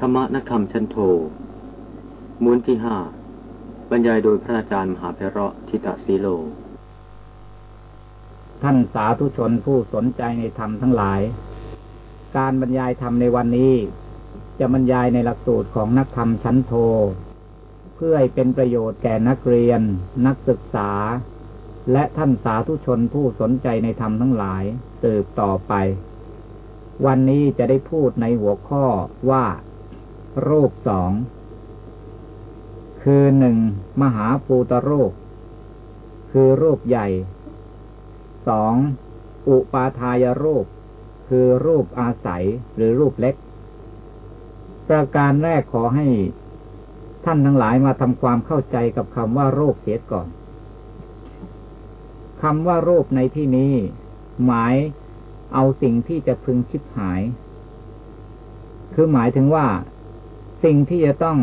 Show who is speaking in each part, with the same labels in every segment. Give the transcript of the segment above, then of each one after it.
Speaker 1: ธรรมนักธรรมชั้นโทมูลที่ห้าบรรยายโดยพระอาจารย์มหาเพระทิตาสีโล
Speaker 2: ท่านสาธุชนผู้สนใจในธรรมทั้งหลาย การบรรยายธรรมในวันนี้ จะบรรยายในหลักสูตรของนักธรรมชั้นโท เพื่อให้เป็นประโยชน์แก่นักเรียน นักศึกษา และท่านสาธุชนผู้สนใจในธรรมทั้งหลายสืบต่อไป วันนี้จะได้พูดในหัวข้อว่า รูปสอง คือหนึ่งมหาภูตรูป คือรูปใหญ่ สองอุปาทายรูป คือรูปอาศัยหรือรูปเล็ก ประการแรกขอให้ท่านทั้งหลายมาทำความเข้าใจกับคำว่ารูปเสียก่อนคำว่ารูปในที่นี้ หมายเอาสิ่งที่จะพึงชิบหาย คือหมายถึงว่า สิ่งที่จะต้อง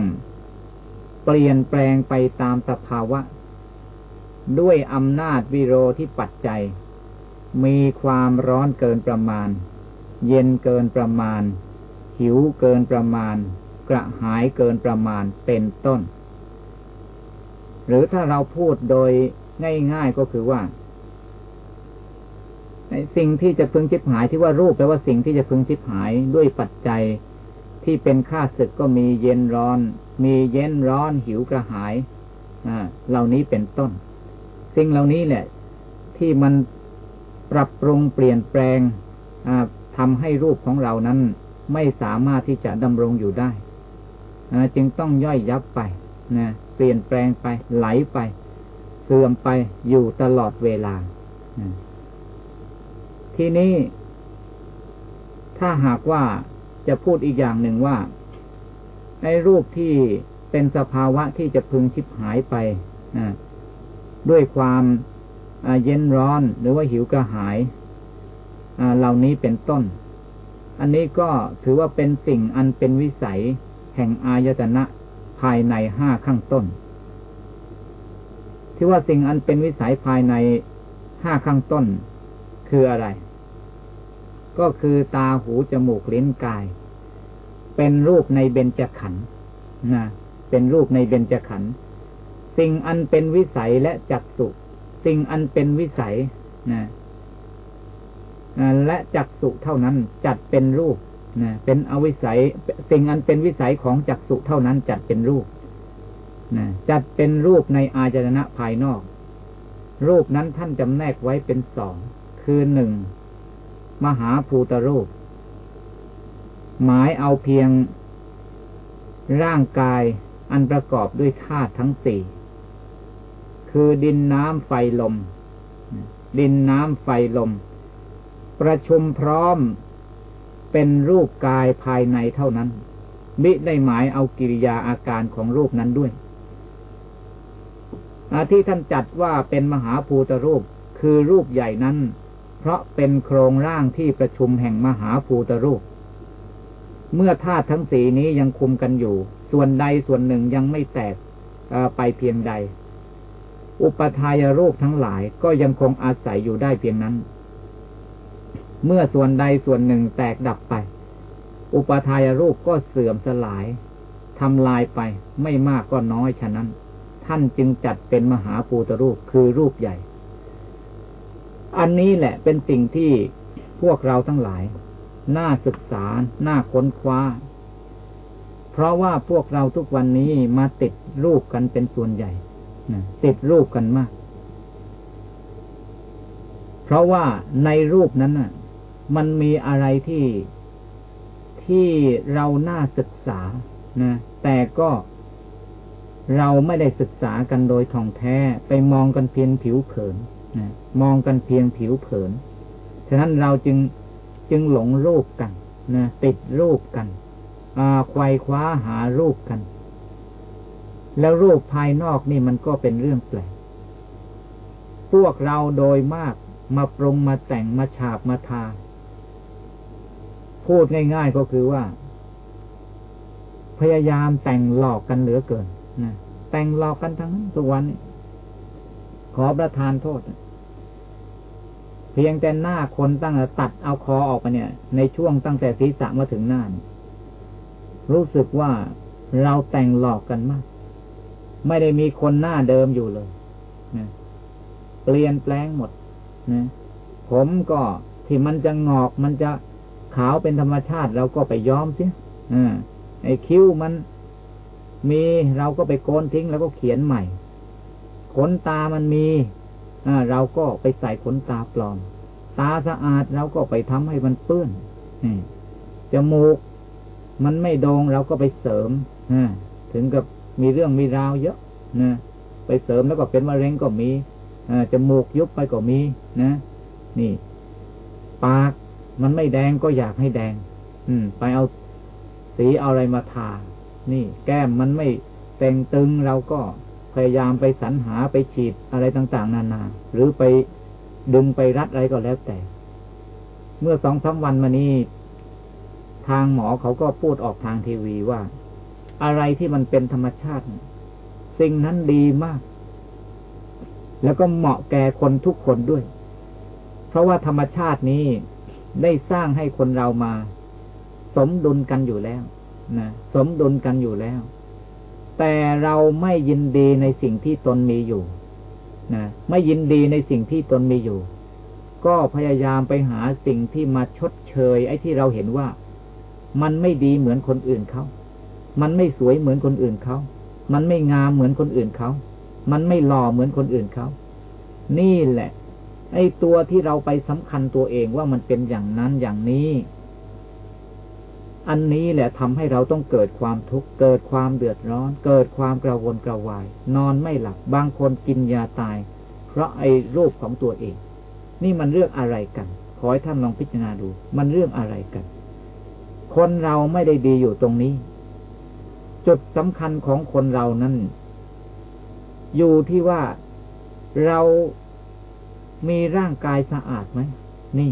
Speaker 2: เปลี่ยนแปลงไปตามสภาวะ ด้วยอำนาจวิโรที่ปัจจัย มีความร้อนเกินประมาณ เย็นเกินประมาณ หิวเกินประมาณ กระหายเกินประมาณเป็นต้น หรือถ้าเราพูดโดยง่ายๆก็คือว่าสิ่งที่จะพึงชิบหายที่ว่ารูปแปลว่าสิ่งที่จะพึงชิบหายด้วยปัจจัย ที่เป็นค่าศึกก็มีเย็นร้อน มีเย็นร้อนหิวกระหายเหล่านี้เป็นต้น สิ่งเหล่านี้แหละ ที่มันปรับปรุงเปลี่ยนแปลงทำให้รูปของเรานั้น ไม่สามารถที่จะดำรงอยู่ได้จึงต้องย่อยยับไปนะเปลี่ยนแปลงไป ไหลไป เสื่อมไปอยู่ตลอดเวลา ทีนี้ ถ้าหากว่า จะพูดอีกอย่างหนึ่งว่าในรูปที่เป็นสภาวะที่จะพึงชิบหายไปนะด้วยความเย็นร้อนหรือว่าหิวกระหายเหล่านี้เป็นต้น อันนี้ก็ถือว่าเป็นสิ่งอันเป็นวิสัยแห่งอายตนะภายในห้าข้างต้น ที่ว่าสิ่งอันเป็นวิสัยภายในห้าข้างต้นคืออะไร ก็คือตาหูจมูกลิ้นกาย เป็นรูปในเบญจขันธ์นะเป็นรูปในเบญจขันธ์สิ่งอันเป็นวิสัยและจักสุสิ่งอันเป็นวิสัยนะและจักสุเท่านั้นจัดเป็นรูปนะเป็นอวิสัย สิ่งอันเป็นวิสัยของจักสุเท่านั้นจัดเป็นรูปนะจัดเป็นรูปในอาจารณะภายนอก รูปนั้นท่านจำแนกไว้เป็นสอง คือหนึ่ง มหาภูตรูป หมายเอาเพียงร่างกายอันประกอบด้วยธาตุทั้งสี่ คือดินน้ำไฟลม ดินน้ำไฟลม ประชุมพร้อมเป็นรูปกายภายในเท่านั้น มิได้หมายเอากิริยาอาการของรูปนั้นด้วยที่ท่านจัดว่าเป็นมหาภูตรูปคือรูปใหญ่นั้น เพราะเป็นโครงร่างที่ประชุมแห่งมหาภูตรูป เมื่อธาตุทั้งสีนี้ยังคุมกันอยู่ ส่วนใดส่วนหนึ่งยังไม่แตกไปเพียงใด อุปทายรูปทั้งหลายก็ยังคงอาศัยอยู่ได้เพียงนั้น เมื่อส่วนใดส่วนหนึ่งแตกดับไป อุปทายรูปก็เสื่อมสลายทำลายไปไม่มากก็น้อยฉะนั้น ท่านจึงจัดเป็นมหาภูตรูปคือรูปใหญ่ อันนี้แหละเป็นสิ่งที่พวกเราทั้งหลาย น่าศึกษา น่าค้นคว้า เพราะว่าพวกเราทุกวันนี้มาติดรูปกันเป็นส่วนใหญ่ติดรูปกันมาก เพราะว่าในรูปนั้นน่ะ มันมีอะไรที่ที่เราน่าศึกษานะแต่ก็เราไม่ได้ศึกษากันโดยท่องแท้ ไปมองกันเพียงผิวเผิน มองกันเพียงผิวเผิน ฉะนั้นเราจึงจึงหลงรูปกันนะติดรูปกันควายคว้าหารูปกัน แล้วรูปภายนอกนี่มันก็เป็นเรื่องแปลก พวกเราโดยมากมาปรุงมาแต่งมาฉาบมาทา พูดง่ายๆก็คือว่า พยายามแต่งหลอกกันเหลือเกินนะแต่งหลอกกันทั้งนั้นทุกวัน ขอประทานโทษ เพียงแต่หน้าคนตั้งตัดเอาคอออกไปเนี่ย ในช่วงตั้งแต่ศีรษะมาถึงหน้ารู้สึกว่าเราแต่งหลอกกันมาก ไม่ได้มีคนหน้าเดิมอยู่เลยนะเปลี่ยนแปลงหมดนะผมก็ที่มันจะงอกมันจะขาวเป็นธรรมชาติเราก็ไปย้อมเสียอไอ้คิ้วมันมีเราก็ไปโกนทิ้งแล้วก็เขียนใหม่ ขนตามันมี เราก็ไปใส่ขนตาปลอม ตาสะอาดเราก็ไปทำให้มันเปื้อนจมูก มันไม่โดงเราก็ไปเสริมถึงกับมีเรื่องมีราวเยอะนะไปเสริมแล้วก็เป็นมะเร็งก็มีจมูกยุบไปก็มีนะ นี่ ปากมันไม่แดงก็อยากให้แดง อืม ไปเอาสีเอาอะไรมาทา นี่ แก้มมันไม่แต่งตึงเราก็ พยายามไปสรรหาไปฉีดอะไรต่าง ๆ นานา หรือไปดึงไปรัดอะไรก็แล้วแต่ เมื่อสองสาวันมานี้ ทางหมอเขาก็พูดออกทางทีวีว่า อะไรที่มันเป็นธรรมชาติ สิ่งนั้นดีมาก แล้วก็เหมาะแก่คนทุกคนด้วย เพราะว่าธรรมชาตินี้ได้สร้างให้คนเรามา สมดุลกันอยู่แล้วนะสมดุลกันอยู่แล้ว แต่เราไม่ยินดีในสิ่งที่ตนมีอยู่นะไม่ยินดีในสิ่งที่ตนมีอยู่ ก็พยายามไปหาสิ่งที่มาชดเชย ไอ้ที่เราเห็นว่า มันไม่ดีเหมือนคนอื่นเขามันไม่สวยเหมือนคนอื่นเขามันไม่งามเหมือนคนอื่นเขา มันไม่หล่อเหมือนคนอื่นเขา นี่แหละ ไอ้ตัวที่เราไปสำคัญตัวเองว่ามันเป็นอย่างนั้นอย่างนี้ อันนี้แหละทำให้เราต้องเกิดความทุกข์เกิดความเดือดร้อน เกิดความกระวนกระวาย นอนไม่หลับ บางคนกินยาตาย เพราะไอ้โรคของตัวเอง นี่มันเรื่องอะไรกัน ขอให้ท่านลองพิจารณาดู มันเรื่องอะไรกัน คนเราไม่ได้ดีอยู่ตรงนี้ จุดสำคัญของคนเรานั้นอยู่ที่ว่าเรามีร่างกายสะอาดไหมนี่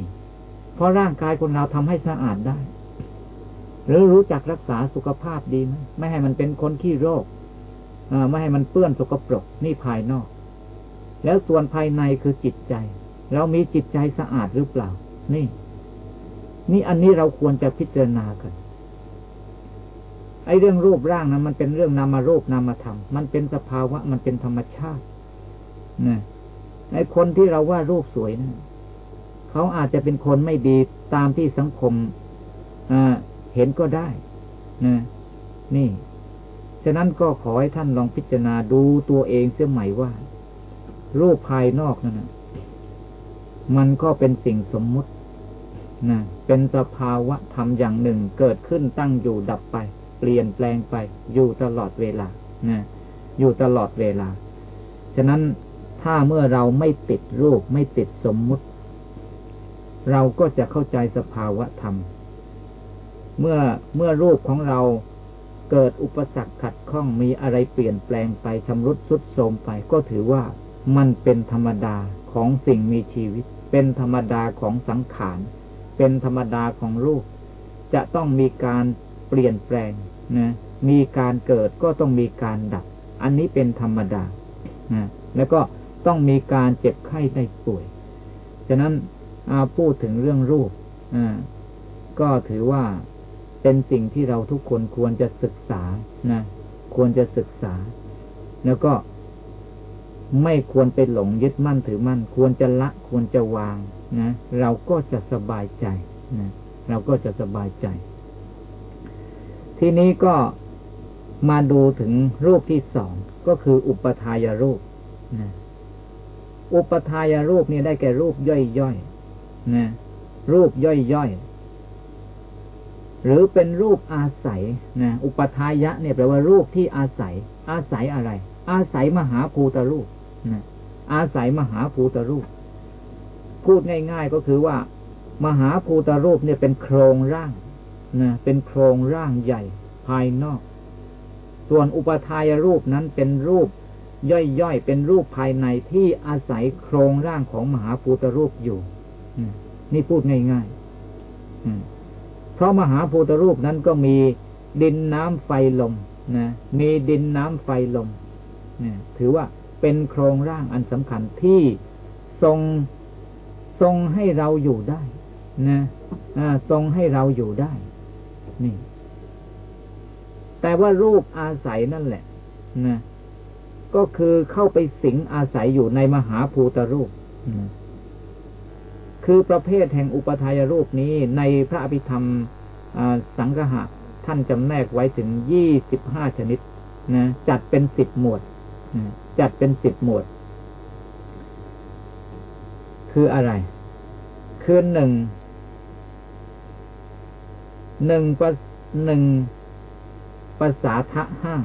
Speaker 2: เพราะร่างกายคนเราทำให้สะอาดได้ หรือรู้จักรักษาสุขภาพดีไหมไม่ให้มันเป็นคนขี้โรคไม่ให้มันเปื้อนสกปรกนี่ภายนอก แล้วส่วนภายในคือจิตใจ เรามีจิตใจสะอาดหรือเปล่า นี่ นี่อันนี้เราควรจะพิจารณากันไอ้เรื่องรูปร่างนะมันเป็นเรื่องนามารูปนามธรรม มันเป็นสภาวะ มันเป็นธรรมชาตินะไอ้คนที่เราว่ารูปสวยนะเขาอาจจะเป็นคนไม่ดีตามที่สังคมอ่า เห็นก็ได้นะนี่ ฉะนั้นก็ขอให้ท่านลองพิจารณาดูตัวเองเสียใหม่ว่ารูปภายนอกนั่นนะมันก็เป็นสิ่งสมมุตินะเป็นสภาวะธรรมอย่างหนึ่งเกิดขึ้นตั้งอยู่ดับไป เปลี่ยนแปลงไป อยู่ตลอดเวลานะอยู่ตลอดเวลา ฉะนั้นถ้าเมื่อเราไม่ติดรูปไม่ติดสมมุติ เราก็จะเข้าใจสภาวะธรรม เมื่อเมื่อรูปของเราเกิดอุปสรรคขัดข้องมีอะไรเปลี่ยนแปลงไปชำรุดสุดโทรมไป ก็ถือว่ามันเป็นธรรมดาของสิ่งมีชีวิต เป็นธรรมดาของสังขาร เป็นธรรมดาของรูป จะต้องมีการเปลี่ยนแปลงนะมีการเกิดก็ต้องมีการดับ อันนี้เป็นธรรมดานะแล้วก็ต้องมีการเจ็บไข้ได้ป่วย ฉะนั้นพูดถึงเรื่องรูปก็ถือว่า เป็นสิ่งที่เราทุกคนควรจะศึกษานะควรจะศึกษา แล้วก็ไม่ควรไปหลงยึดมั่นถือมั่น ควรจะละควรจะวางนะเราก็จะสบายใจนะเราก็จะสบายใจ ทีนี้ก็มาดูถึงรูปที่สองก็คืออุปทายรูปนะอุปทายรูปนี่ได้แก่รูปย่อยๆนะรูปย่อยๆ หรือเป็นรูปอาศัยนะอุปทายะเนี่ยแปลว่ารูปที่อาศัย อาศัยอะไร อาศัยมหาภูตรูปนะอาศัยมหาภูตรูป พูดง่าย ๆก็คือว่า มหาภูตรูปเนี่ยเป็นโครงร่างนะเป็นโครงร่างใหญ่ภายนอก ส่วนอุปทายรูปนั้นเป็นรูปย่อยๆ เป็นรูปภายในที่อาศัยโครงร่างของมหาภูตรูปอยู่ นี่พูดง่ายๆ ราะมหาภูตรูปนั้นก็มีดินน้ำไฟลมนะมีดินน้ำไฟลมนะถือว่าเป็นโครงร่างอันสำคัญที่ทรงทรงให้เราอยู่ได้นะทรงให้เราอยู่ได้ นี่ แต่ว่ารูปอาศัยนั่นแหละนะก็คือเข้าไปสิงอาศัยอยู่ในมหาภูตรูปนะ คือประเภทแห่งอุปทายรูปนี้ในพระอภิธรรมสังหะท่านจำแนกไว้ถึงยี่สิบห้าชนิดนะจัดเป็นสิบหมวดจัดเป็นสิบหมวด คืออะไร คือหนึ่งหนึ่งประหนึ่งภาษาทะห้า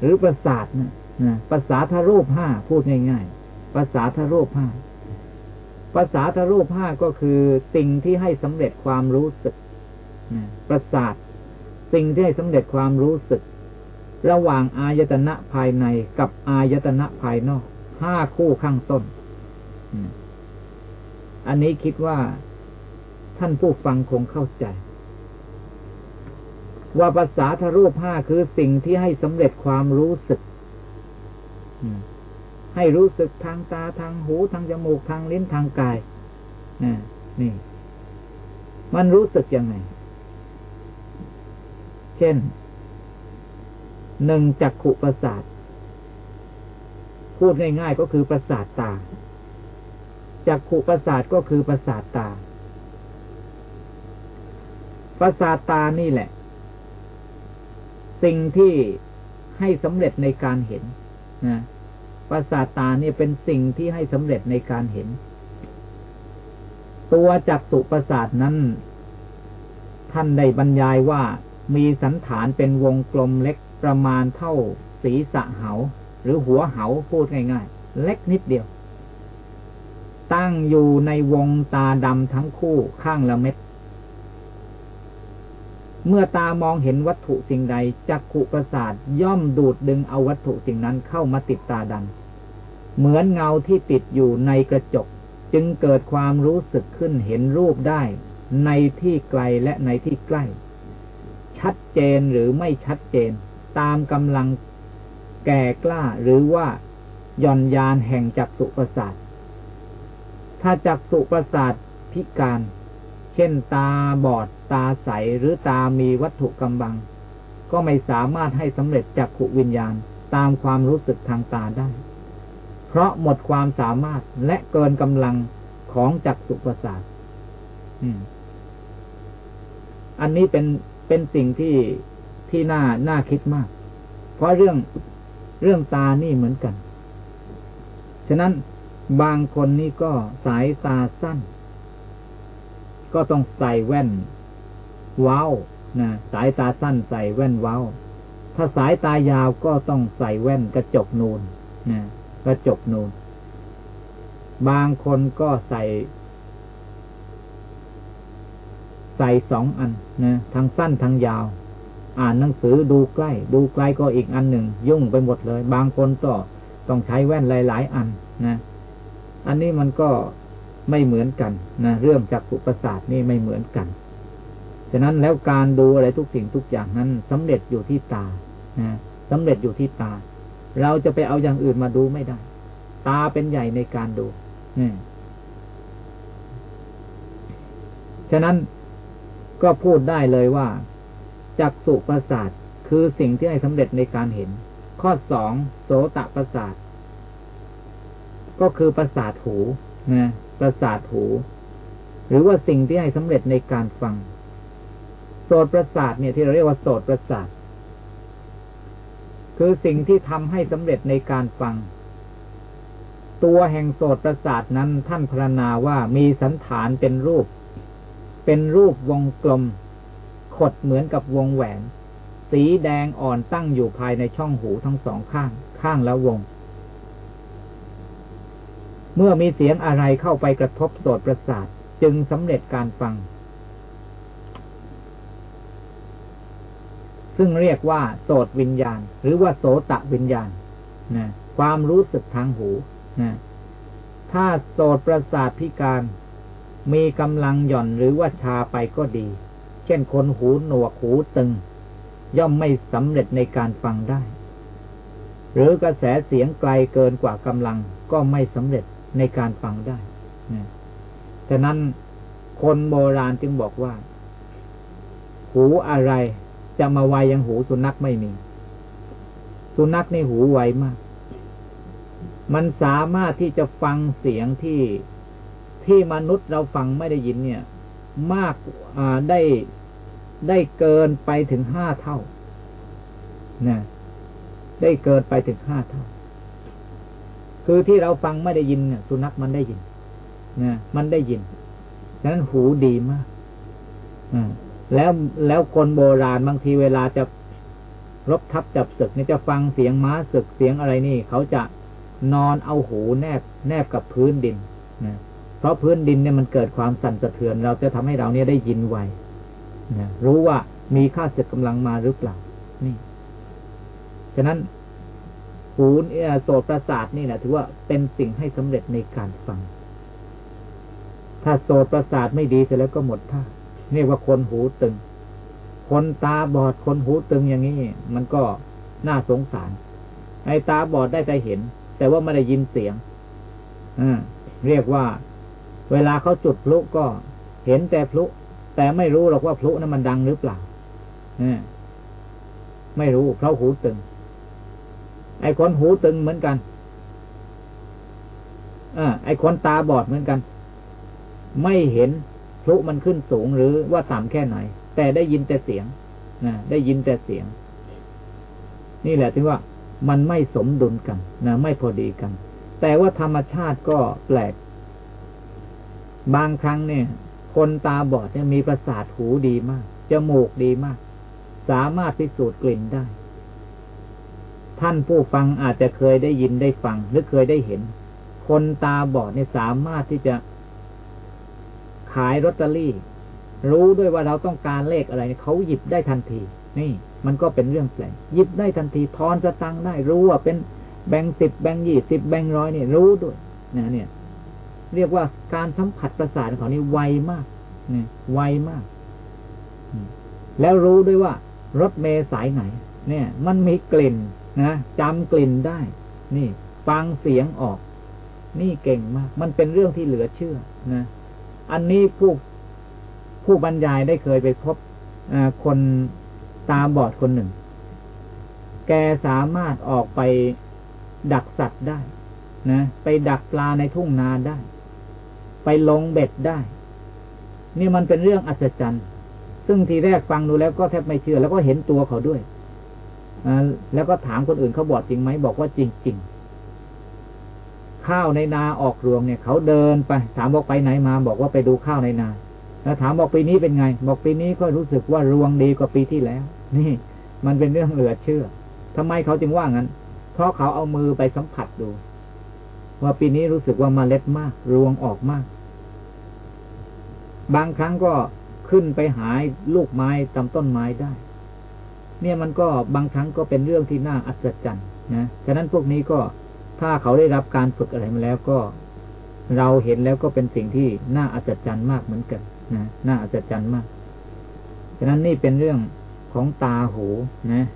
Speaker 2: หรือประสาทนะนะภาษาทรูปห้าพูดง่ายๆภาษาทรูปห้า ภาษาทรูปห้าก็คือสิ่งที่ให้สำเร็จความรู้สึกประสาท สิ่งที่ให้สำเร็จความรู้สึก ระหว่างอายตนะภายในกับอายตนะภายนอกห้าคู่ข้างต้น อันนี้คิดว่าท่านผู้ฟังคงเข้าใจ ว่าภาษาทรูปห้าคือสิ่งที่ให้สำเร็จความรู้สึก ให้รู้สึกทางตาทางหูทางจมูกทางลิ้นทางกายนี่ มันรู้สึกยังไง เช่นหนึ่งจักขุประสาท พูดง่ายๆก็คือประสาทตาจักขุประสาทก็คือประสาทตา ประสาทตานี่แหละ สิ่งที่ให้สำเร็จในการเห็นนะ ประสาทตาเนี่ยเป็นสิ่งที่ให้สำเร็จในการเห็น ตัวจักสุประสาทนั้น ท่านได้บรรยายว่ามีสันฐานเป็นวงกลมเล็กประมาณเท่าศีรษะเหา หรือหัวเหาพูดง่ายๆ เล็กนิดเดียว ตั้งอยู่ในวงตาดำทั้งคู่ข้างละเม็ด เมื่อตามองเห็นวัตถุสิ่งใดจักขุประสาทย่อมดูดดึงเอาวัตถุสิ่งนั้นเข้ามาติดตาดัง เหมือนเงาที่ติดอยู่ในกระจก จึงเกิดความรู้สึกขึ้นเห็นรูปได้ ในที่ไกลและในที่ใกล้ ชัดเจนหรือไม่ชัดเจน ตามกำลังแก่กล้าหรือว่าย่อนยานแห่งจักสุประสาทถ้าจักสุประสาทพิการ เช่นตาบอด ตาใสหรือตามีวัตถุกำบัง ก็ไม่สามารถให้สำเร็จจักขุวิญญาณตามความรู้สึกทางตาได้ เพราะหมดความสามารถและเกินกำลังของจักสุประสาทอันนี้เป็นเป็นสิ่งที่ที่น่าน่าคิดมาก เพราะเรื่องเรื่องตานี่เหมือนกัน ฉะนั้นบางคนนี่ก็สายตาสั้น ก็ต้องใส่แว่นว้านะสายตาสั้นใส่แว่นว้า ถ้าสายตายาวก็ต้องใส่แว่นกระจกนูนนะกระจกนูน บางคนก็ใส่ ใส่สองอันนะทางสั้นทางยาว อ่านหนังสือดูใกล้ ดูไกลก็อีกอันหนึ่ง ยุ่งไปหมดเลย บางคนก็ต้องใช้แว่นหลาย ๆ อันนะ อันนี้มันก็ ไม่เหมือนกันนะเรื่องจักสุประสาทนี่ไม่เหมือนกัน ฉะนั้นแล้วการดูอะไรทุกสิ่งทุกอย่างนั้นสำเร็จอยู่ที่ตานะสำเร็จอยู่ที่ตา เราจะไปเอาอย่างอื่นมาดูไม่ได้ ตาเป็นใหญ่ในการดูนี่ฉะนั้นก็พูดได้เลยว่าจักสุประสาทคือสิ่งที่ให้สำเร็จในการเห็น ข้อสองโสตประสาทก็คือประสาทหูนะ ประสาทหู หรือว่าสิ่งที่ให้สำเร็จในการฟัง โสตประสาทเนี่ยที่เราเรียกว่าโสตประสาท คือสิ่งที่ทำให้สำเร็จในการฟัง ตัวแห่งโสตประสาทนั้นท่านพรรณนาว่ามีสันฐานเป็นรูป เป็นรูปวงกลม ขดเหมือนกับวงแหวน สีแดงอ่อนตั้งอยู่ภายในช่องหูทั้งสองข้าง ข้างละวง เมื่อมีเสียงอะไรเข้าไปกระทบโสตประสาท จึงสำเร็จการฟัง ซึ่งเรียกว่า โสตวิญญาณ หรือว่าโสตะวิญญาณนะความรู้สึกทางหูนะถ้าโสตประสาทพิการ มีกำลังหย่อนหรือว่าชาไปก็ดี เช่นคนหูหนวกหูตึง ย่อมไม่สำเร็จในการฟังได้ หรือกระแสเสียงไกลเกินกว่ากำลังก็ไม่สำเร็จ ในการฟังได้นะฉะนั้นคนโบราณจึงบอกว่า หูอะไรจะมาไวยังหูสุนัขไม่มี สุนัขในหูไวมาก มันสามารถที่จะฟังเสียงที่ที่มนุษย์เราฟังไม่ได้ยินเนี่ย มากอ่าได้ได้เกินไปถึงห้าเท่านะได้เกินไปถึงห้าเท่า คือที่เราฟังไม่ได้ยินเนี่ยสุนัขมันได้ยินนะมันได้ยินฉะนั้นหูดีมากอ่าแล้วแล้วคนโบราณบางทีเวลาจะรบทับจับศึกนี่จะฟังเสียงม้าศึกเสียงอะไรนี่ เขาจะนอนเอาหูแนบ แนบกับพื้นดินนะเพราะพื้นดินเนี่ยมันเกิดความสั่นสะเทือน เราจะทำให้เราเนี่ยได้ยินไวนะรู้ว่ามีข้าศึกกำลังมาหรือเปล่า นี่ ฉะนั้น หูโสตประสาทนี่แหละถือว่าเป็นสิ่งให้สำเร็จในการฟัง ถ้าโสตประสาทไม่ดีเสร็จแล้วก็หมดท่าเรียกว่าคนหูตึง คนตาบอดคนหูตึงอย่างนี้ มันก็น่าสงสารไอ้ตาบอดได้แต่เห็น แต่ว่าไม่ได้ยินเสียงอเรียกว่า เวลาเขาจุดพลุก็เห็นแต่พลุ แต่ไม่รู้หรอกว่าพลุนั้นมันดังหรือเปล่าอ่าไม่รู้เพราะหูตึง ไอ้คนหูตึงเหมือนกันอ่าไอ้คนตาบอดเหมือนกัน ไม่เห็นพลุมันขึ้นสูงหรือว่าต่ำแค่ไหน แต่ได้ยินแต่เสียงนะได้ยินแต่เสียง นี่แหละที่ว่ามันไม่สมดุลกันนะไม่พอดีกัน แต่ว่าธรรมชาติก็แปลก บางครั้งเนี่ย คนตาบอดเนี่ยมีประสาทหูดีมากจมูกดีมาก สามารถพิสูจน์กลิ่นได้ ท่านผู้ฟังอาจจะเคยได้ยินได้ฟัง หรือเคยได้เห็น คนตาบอดเนี่ยสามารถที่จะขายลอตเตอรี่ รู้ด้วยว่าเราต้องการเลขอะไรเขาหยิบได้ทันที นี่ มันก็เป็นเรื่องแปลกหยิบได้ทันทีทอนสตังได้ รู้ว่าเป็นแบงสิบแบงยี่สิบแบงร้อยเนี่ยรู้ด้วยนะเนี่ย เรียกว่าการสัมผัสประสาทของนี่ไวมากนี่ไวมาก แล้วรู้ด้วยว่ารถเมย์สายไหน เนี่ย มันมีกลิ่น นะจำกลิ่นได้ นี่ฟังเสียงออก นี่เก่งมาก มันเป็นเรื่องที่เหลือเชื่อนะอันนี้ผู้ผู้บรรยายได้เคยไปพบคนตาบอดคนหนึ่ง แกสามารถออกไปดักสัตว์ได้นะไปดักปลาในทุ่งนาได้ ไปลงเบ็ดได้ นี่มันเป็นเรื่องอัศจรรย์ ซึ่งทีแรกฟังดูแล้วก็แทบไม่เชื่อ แล้วก็เห็นตัวเขาด้วย แล้วก็ถามคนอื่นเขาบอดจริงไหมบอกว่าจริง ๆ ข้าวในนาออกรวงเนี่ยเขาเดินไป ถามบอกไปไหนมา บอกว่าไปดูข้าวในนาแล้วถามบอกปีนี้เป็นไง บอกปีนี้ก็รู้สึกว่ารวงดีกว่าปีที่แล้ว นี่ มันเป็นเรื่องเหลือเชื่อทำไมเขาจึงว่างั้น เพราะเขาเอามือไปสัมผัสดู ว่าปีนี้รู้สึกว่ามาเล็ดมาก รวงออกมาก บางครั้งก็ขึ้นไปหายลูกไม้ตามต้นไม้ได้ เนี่ยมันก็บางครั้งก็เป็นเรื่องที่น่าอัศจรรย์นะฉะนั้นพวกนี้ก็ถ้าเขาได้รับการฝึกอะไรมาแล้วก็ เราเห็นแล้วก็เป็นสิ่งที่น่าอัศจรรย์มากเหมือนกันนะน่าอัศจรรย์มากฉะนั้นนี่เป็นเรื่องของตาหูนะ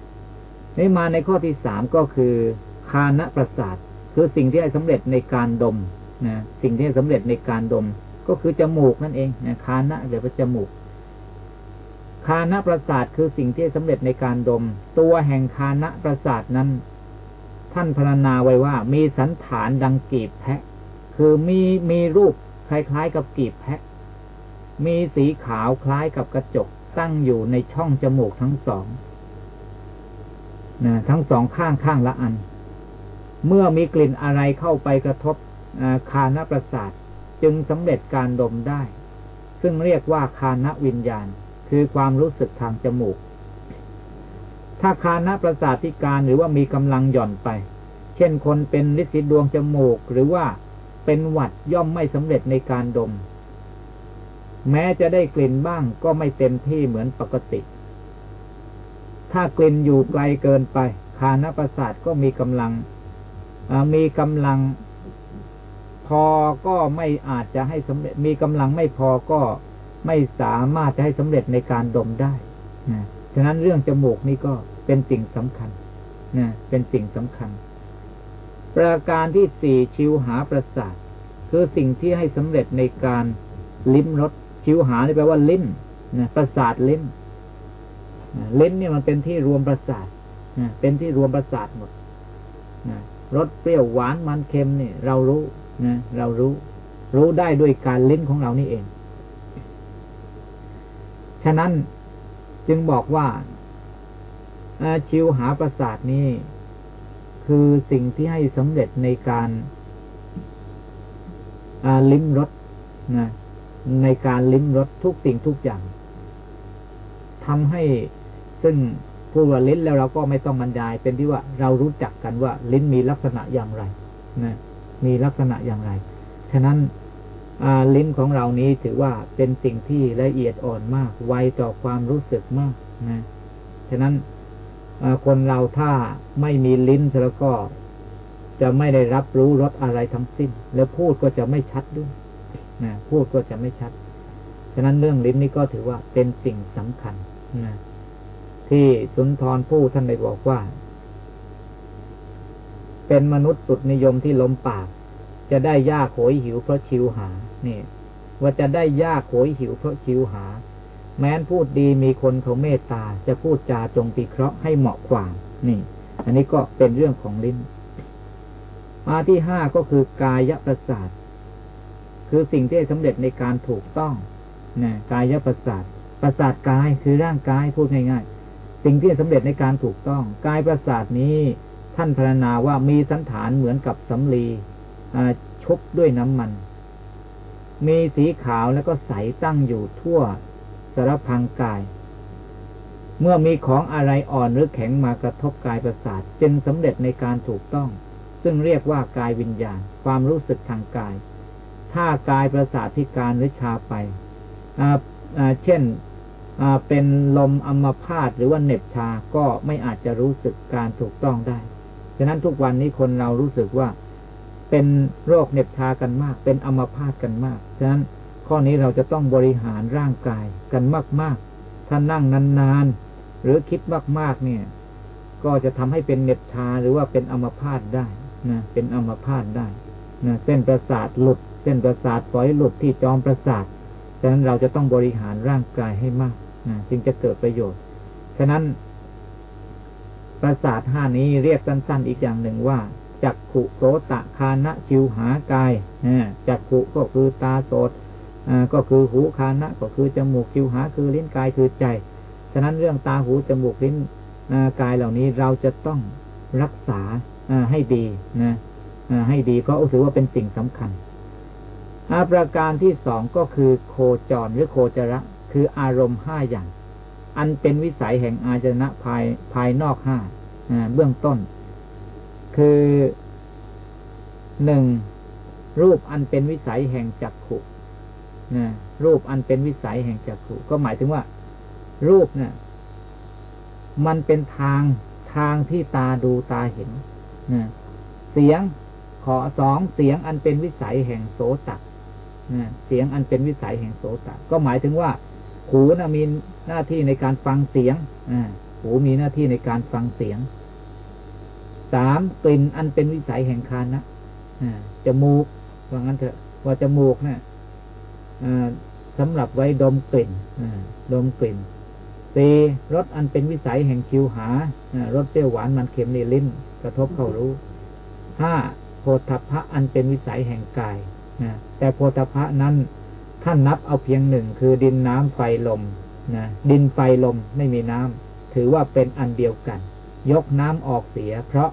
Speaker 2: นี่มาในข้อที่สามก็คือคานะประสาท คือสิ่งที่ให้สำเร็จในการดมนะสิ่งที่ให้สำเร็จในการดม ก็คือจมูกนั่นเองนะคานะเดี๋ยวจมูก คานะประสาทคือสิ่งที่สำเร็จในการดม ตัวแห่งคานะประสาทนั้น ท่านพรรณนาไว้ว่า มีสันฐานดังกีบแพะ คือมีมีรูปคล้ายๆกับกีบแพะ มีสีขาวคล้ายกับกระจกตั้งอยู่ในช่องจมูกทั้งสองนะทั้งสองข้างข้างละอัน เมื่อมีกลิ่นอะไรเข้าไปกระทบคานประสาทจึงสำเร็จการดมได้ ซึ่งเรียกว่าคานวิญญาณ คือความรู้สึกทางจมูก ถ้าคานะประสาทพิการหรือว่ามีกำลังหย่อนไป เช่นคนเป็นลิสิดวงจมูก หรือว่าเป็นหวัดย่อมไม่สำเร็จในการดม แม้จะได้กลิ่นบ้างก็ไม่เต็มที่เหมือนปกติ ถ้ากลิ่นอยู่ไกลเกินไปคานะประสาทก็มีกำลังมีกำลังพอก็ไม่อาจจะให้สำเร็จ มีกำลังไม่พอก็ ไม่สามารถจะให้สำเร็จในการดมได้นะฉะนั้นเรื่องจมูกนี่ก็เป็นสิ่งสำคัญนะเป็นสิ่งสำคัญ ประการที่สี่ชิวหาประสาท คือสิ่งที่ให้สำเร็จในการลิ้มรสชิวหานี่แปลว่าลิ้นนะประสาทลิ้นลิ้นเนี่ยมันเป็นที่รวมประสาทเป็นที่รวมประสาทหมดรสเปรี้ยวหวานมันเค็มเนี่ยเรารู้นะเรารู้ รู้ได้ด้วยการลิ้นของเรานี่เอง ฉะนั้นจึงบอกว่าชิวหาประสาทนี้ คือสิ่งที่ให้สำเร็จในการลิ้มรสนะในการลิ้มรสทุกสิ่งทุกอย่างทำให้ซึ่งผู้ว่าลิ้นแล้วเราก็ไม่ต้องบรรยาย เป็นที่ว่าเรารู้จักกันว่าลิ้นมีลักษณะอย่างไรนะมีลักษณะอย่างไร ฉะนั้น ลิ้นของเรานี้ถือว่าเป็นสิ่งที่ละเอียดอ่อนมาก ไวต่อความรู้สึกมากนะฉะนั้นคนเราถ้าไม่มีลิ้นแล้วก็จะไม่ได้รับรู้รสอะไรทั้งสิ้น แล้วพูดก็จะไม่ชัดด้วยนะพูดก็จะไม่ชัด ฉะนั้นเรื่องลิ้นนี่ก็ถือว่าเป็นสิ่งสำคัญนะที่สุนทรผู้ท่านได้บอกว่า เป็นมนุษย์สุดนิยมที่ลมปาก จะได้ยากโหยหิวเพราะชิวหา นี่ ว่าจะได้ยากโหยหิวเพราะชิวหา แม้นพูดดีมีคนเขาเมตตา จะพูดจาจงปีเคราะห์ให้เหมาะความนี่ อันนี้ก็เป็นเรื่องของลิ้น มาที่ห้าก็คือกายประสาท คือสิ่งที่สำเร็จในการถูกต้องนะกายประสาท ประสาทกายคือร่างกายพูดง่ายๆ สิ่งที่สำเร็จในการถูกต้อง กายประสาทนี้ท่านพรรณนาว่ามีสันฐานเหมือนกับสำลีชุบด้วยน้ำมัน มีสีขาวแล้วก็ใสตั้งอยู่ทั่วสารพังกาย เมื่อมีของอะไรอ่อนหรือแข็งมากระทบกายประสาท จึงสำเร็จในการถูกต้อง ซึ่งเรียกว่ากายวิญญาณ ความรู้สึกทางกาย ถ้ากายประสาทที่การหรือชาไปเช่นเป็นลมอัมพาตหรือว่าเหน็บชาก็ไม่อาจจะรู้สึกการถูกต้องได้ ฉะนั้นทุกวันนี้คนเรารู้สึกว่า เป็นโรคเน็บชากันมาก เป็นอัมพาตกันมาก ฉะนั้นข้อนี้เราจะต้องบริหารร่างกายกันมาก ๆ ถ้านั่งนานๆ หรือคิดมากๆ เนี่ย ก็จะทำให้เป็นเน็บชาหรือว่าเป็นอัมพาตได้นะ เป็นอัมพาตได้นะเส้นประสาทหลุด เส้นประสาทฝอยหลุดที่จอมประสาท ฉะนั้นเราจะต้องบริหารร่างกายให้มากนะจึงจะเกิดประโยชน์ ฉะนั้นประสาทห้านี้เรียกสั้น ๆ อีกอย่างหนึ่งว่า จักขุโสตะคานะชิวหากายจักขุก็คือตาโสดก็คือหูคานะก็คือจมูกชิวหาคือลิ้นกายคือใจ ฉะนั้นเรื่องตาหูจมูกลิ้นกายเหล่านี้เราจะต้องรักษาให้ดีนะให้ดีเพราะถือว่าเป็นสิ่งสำคัญอาประการที่สองก็คือโคจรหรือโคจระ คืออารมณ์ห้าอย่าง อันเป็นวิสัยแห่งอาจนะภายภายนอกห้าเบื้องต้น คือหนึ่งรูปอันเป็นวิสัยแห่งจักขุนะรูปอันเป็นวิสัยแห่งจักขุก็หมายถึงว่า รูปเนะี่ยมันเป็นทางทางที่ตาดูตาเห็นนะเสียงขอสองเสียงอันเป็นวิสัยแห่งโสตนะเสียงอันเป็นวิสัยแห่งโสตก็หมายถึงว่า หูนะมีหน้าที่ในการฟังเสียงหูมีหน้าที่ในการฟังเสียง สามกลิ่นอันเป็นวิสัยแห่งคานะจมูกว่างั้นเถอะว่าจมูกนะ่ยสำหรับไว้ดมกลิ่นดมกลิ่นสี่รสอันเป็นวิสัยแห่งคิวหารสเปรี้ยวหวานมันเค็มในลิ้น กระทบเข้ารู้ห้าโพธพะอันเป็นวิสัยแห่งกายนะแต่โพธพะนั้นท่านนับเอาเพียงหนึ่งคือดินน้ำไฟลมนะดินไฟลมไม่มีน้ำถือว่าเป็นอันเดียวกัน ยกน้ำออกเสีย เพราะ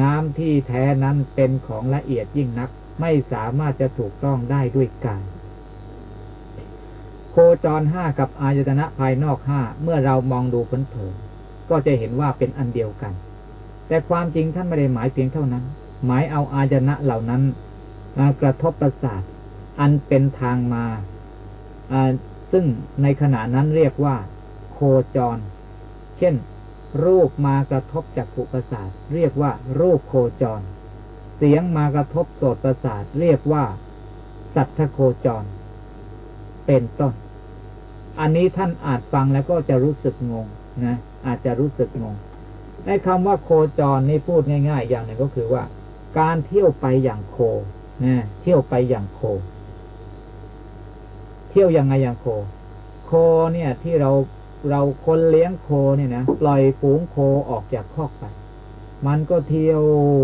Speaker 2: น้ำที่แท้นั้นเป็นของละเอียดยิ่งนัก ไม่สามารถจะถูกต้องได้ด้วยกายโคจรห้ากับอายตนะภายนอกห้าเมื่อเรามองดูเผินๆก็จะเห็นว่าเป็นอันเดียวกัน แต่ความจริงท่านไม่ได้หมายเพียงเท่านั้น หมายเอาอาจนะเหล่านั้นกระทบประสาท อันเป็นทางมาซึ่งในขณะนั้นเรียกว่า โคจร เช่น รูปมากระทบจากขุประสาทเรียกว่า รูปโคจร เสียงมากระทบโสตประสาทเรียกว่า สัทธโคจร เป็นต้น อันนี้ท่านอาจฟังแล้วก็จะรู้สึกงงนะอาจจะรู้สึกงงในคำว่าโคจรนี่พูดง่าย ๆ อย่างหนึ่งก็คือว่า การเที่ยวไปอย่างโคนะเที่ยวไปอย่างโค เที่ยวยังไงอย่างโค โคเนี่ยที่เรา เราคนเลี้ยงโคเนี่ยนะปล่อยฝูงโคออกจากคอกไป มันก็เที่ยว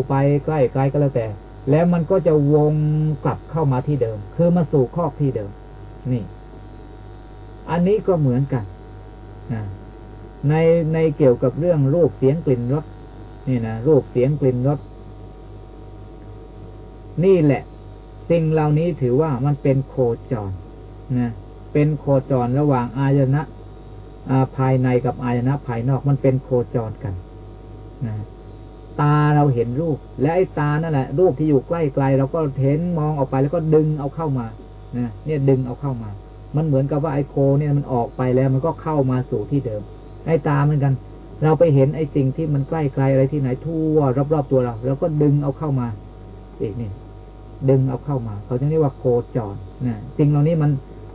Speaker 2: ไปใกล้ไกลก็แล้วแต่ แล้วมันก็จะวงกลับเข้ามาที่เดิม คือมาสู่คอกที่เดิม นี่ อันนี้ก็เหมือนกันในในเกี่ยวกับเรื่องรูปเสียงกลิ่นรสนี่นะรูปเสียงกลิ่นรสนี่แหละ สิ่งเหล่านี้ถือว่ามันเป็นโคจรนะเป็นโคจรระหว่างอายนะ ภายในกับอายนะภายนอกมันเป็นโคจรกันนะตาเราเห็นรูป และไอ้ตานั่นแหละ รูปที่อยู่ใกล้ไกลเราก็เห็นมองออกไปแล้วก็ดึงเอาเข้ามานะเนี่ยดึงเอาเข้ามา มันเหมือนกับว่าไอ้โคเนี่ยมันออกไปแล้ว มันก็เข้ามาสู่ที่เดิม ไอ้ตาเหมือนกัน เราไปเห็นไอ้สิ่งที่มันใกล้ไกลอะไรที่ไหนทั่วรอบๆตัวเราแล้วก็ดึงเอาเข้ามาอีกนี่ดึงเอาเข้ามา เขาจะเรียกว่าโคจรนะสิ่งเหล่านี้มัน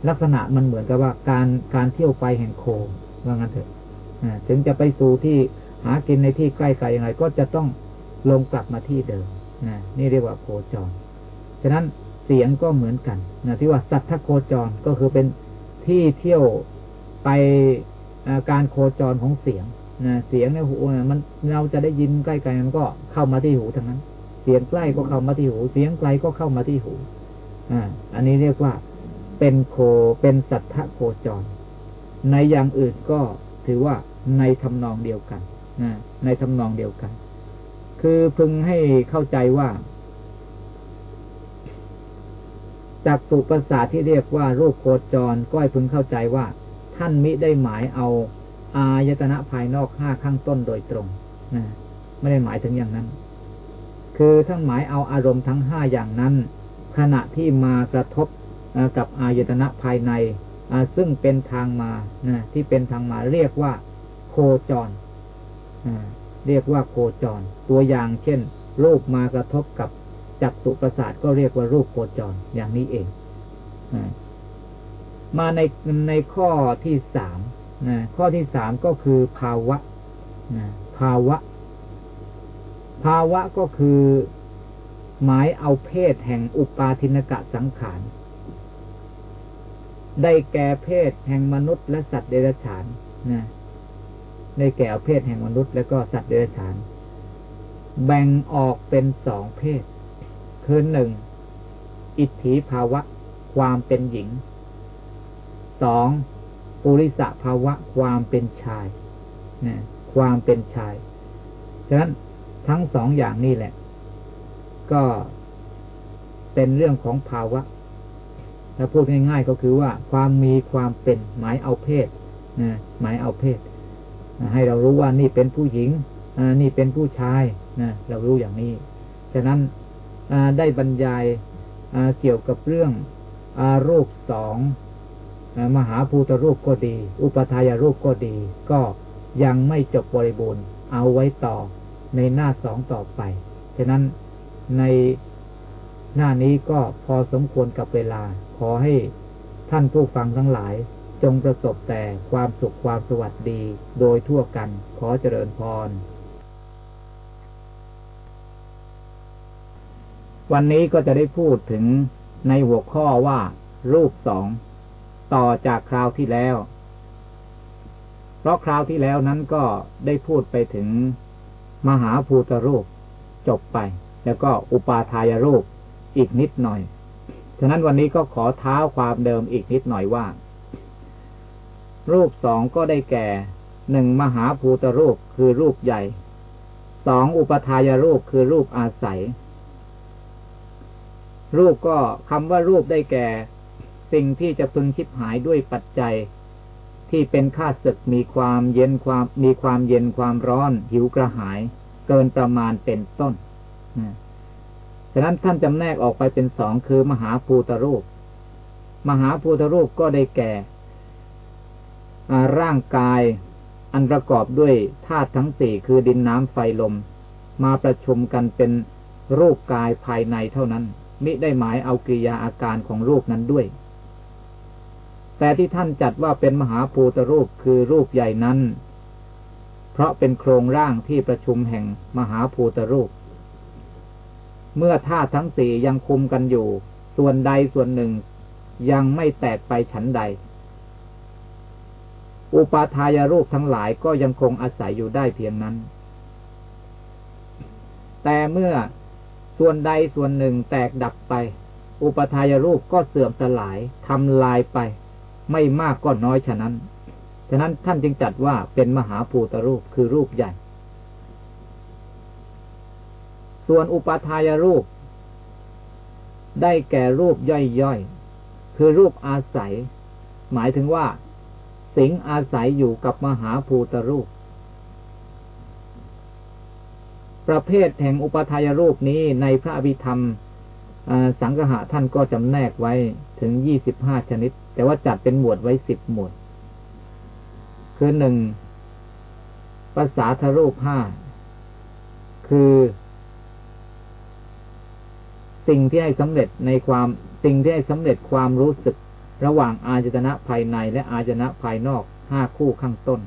Speaker 2: ลักษณะมันเหมือนกับว่าการการเที่ยวไปแห่งโคว่างั้นเถอะถึงจะไปสู่ที่หากินในที่ใกล้ไกลยังไงก็จะต้องลงกลับมาที่เดิมนะนี่เรียกว่าโคจร ฉะนั้นเสียงก็เหมือนกันนะที่ว่าสัทธโคจรก็คือเป็นที่เที่ยวไปการโคจรของเสียงนะเสียงในหูมันเราจะได้ยินใกล้ๆมันก็เข้ามาที่หูทั้งนั้น เสียงใกล้ก็เข้ามาที่หู เสียงไกลก็เข้ามาที่หูอ่าอันนี้เรียกว่า เป็นโคเป็นสัทธะโคจร ในอย่างอื่นก็ถือว่าในทำนองเดียวกันนะในทำนองเดียวกัน คือพึงให้เข้าใจว่าจากตุประสาที่เรียกว่ารูปโคจรก็ให้พึงเข้าใจว่า ท่านมิได้หมายเอา อายตนะภายนอกห้าข้างต้นโดยตรงนะไม่ได้หมายถึงอย่างนั้น คือท่านหมายเอาอารมณ์ทั้งห้าอย่างนั้น ขณะที่มากระทบ กับอายตนะภายในซึ่งเป็นทางมาที่เป็นทางมาเรียกว่า โคจรเรียกว่าโคจร ตัวอย่างเช่น รูปมากระทบกับจักสุประสาทก็เรียกว่ารูปโคจรอย่างนี้เองมาในในข้อที่สามข้อที่สามก็คือภาวะภาวะ ภาวะก็คือหมายเอาเพศแห่งอุปาทินกะสังขาร ได้แก่เพศแห่งมนุษย์และสัตว์เดรัจฉานนะได้แก่เพศแห่งมนุษย์และก็สัตว์เดรัจฉาน แบ่งออกเป็นสองเพศ คือหนึ่งอิทธิภาวะความเป็นหญิงสองปุริสภาวะความเป็นชายนะความเป็นชาย ฉะนั้นทั้งสองอย่างนี้แหละ ก็เป็นเรื่องของภาวะ ถ้าพูดง่าย ๆ ก็คือว่าความมีความเป็นหมายเอาเพศนะหมายเอาเพศ ให้เรารู้ว่านี่เป็นผู้หญิงนี่เป็นผู้ชายนะเรารู้อย่างนี้ ฉะนั้นได้บรรยายเกี่ยวกับเรื่องรูปสองมหาภูตรูปก็ดี อุปทายรูปก็ดี ก็ยังไม่จบบริบูรณ์ เอาไว้ต่อในหน้าสองต่อไป ฉะนั้นใน หน้านี้ก็พอสมควรกับเวลา ขอให้ท่านผู้ฟังทั้งหลาย จงประสบแต่ความสุขความสวัสดี โดยทั่วกันขอเจริญพร วันนี้ก็จะได้พูดถึงในหัวข้อว่า รูปสอง ต่อจากคราวที่แล้ว เพราะคราวที่แล้วนั้นก็ได้พูดไปถึงมหาภูตรูปจบไป แล้วก็อุปาทายรูป อีกนิดหน่อย ฉะนั้นวันนี้ก็ขอเท้าความเดิมอีกนิดหน่อยว่า รูปสองก็ได้แก่หนึ่งมหาภูตรูปคือรูปใหญ่ สองอุปทายรูปคือรูปอาศัย รูปก็คำว่ารูปได้แก่ สิ่งที่จะพึงชิบหายด้วยปัจจัย ที่เป็นค่าศึกมีความเย็นความมีความเย็นความร้อน หิวกระหาย เกินประมาณเป็นต้น ฉะนั้นท่านจำแนกออกไปเป็นสองคือมหาภูตรูป มหาภูตรูปก็ได้แก่ร่างกายอันประกอบด้วยธาตุทั้งสี่คือดินน้ำไฟลม มาประชุมกันเป็นรูปกายภายในเท่านั้น มิได้หมายเอากิริยาอาการของรูปนั้นด้วย แต่ที่ท่านจัดว่าเป็นมหาภูตรูปคือรูปใหญ่นั้น เพราะเป็นโครงร่างที่ประชุมแห่งมหาภูตรูป เมื่อธาตุทั้งสี่ยังคุมกันอยู่ ส่วนใดส่วนหนึ่ง ยังไม่แตกไปฉันใด อุปาทายรูปทั้งหลายก็ยังคงอาศัยอยู่ได้เพียงนั้น แต่เมื่อส่วนใดส่วนหนึ่งแตกดับไป อุปทายรูปก็เสื่อมสลายทำลายไป ไม่มากก็น้อยฉะนั้น ฉะนั้นท่านจึงจัดว่าเป็นมหาภูตรูปคือรูปใหญ่ ส่วนอุปทายรูป ได้แก่รูปย่อยๆ คือรูปอาศัย หมายถึงว่า สิงอาศัยอยู่กับมหาภูตรูป ประเภทแห่งอุปทายรูปนี้ในพระอภิธรรมสังหะท่านก็จำแนกไว้ถึงยี่สิบห้าชนิด แต่ว่าจัดเป็นหมวดไว้สิบหมวด คือหนึ่งภาษาทรูปห้าคือ สิ่งที่ให้สำเร็จในความสิ่งที่ให้สำเร็จความรู้สึก ระหว่างอาจตนะภายในและอาจตนะภายนอกห้าคู่ข้างต้น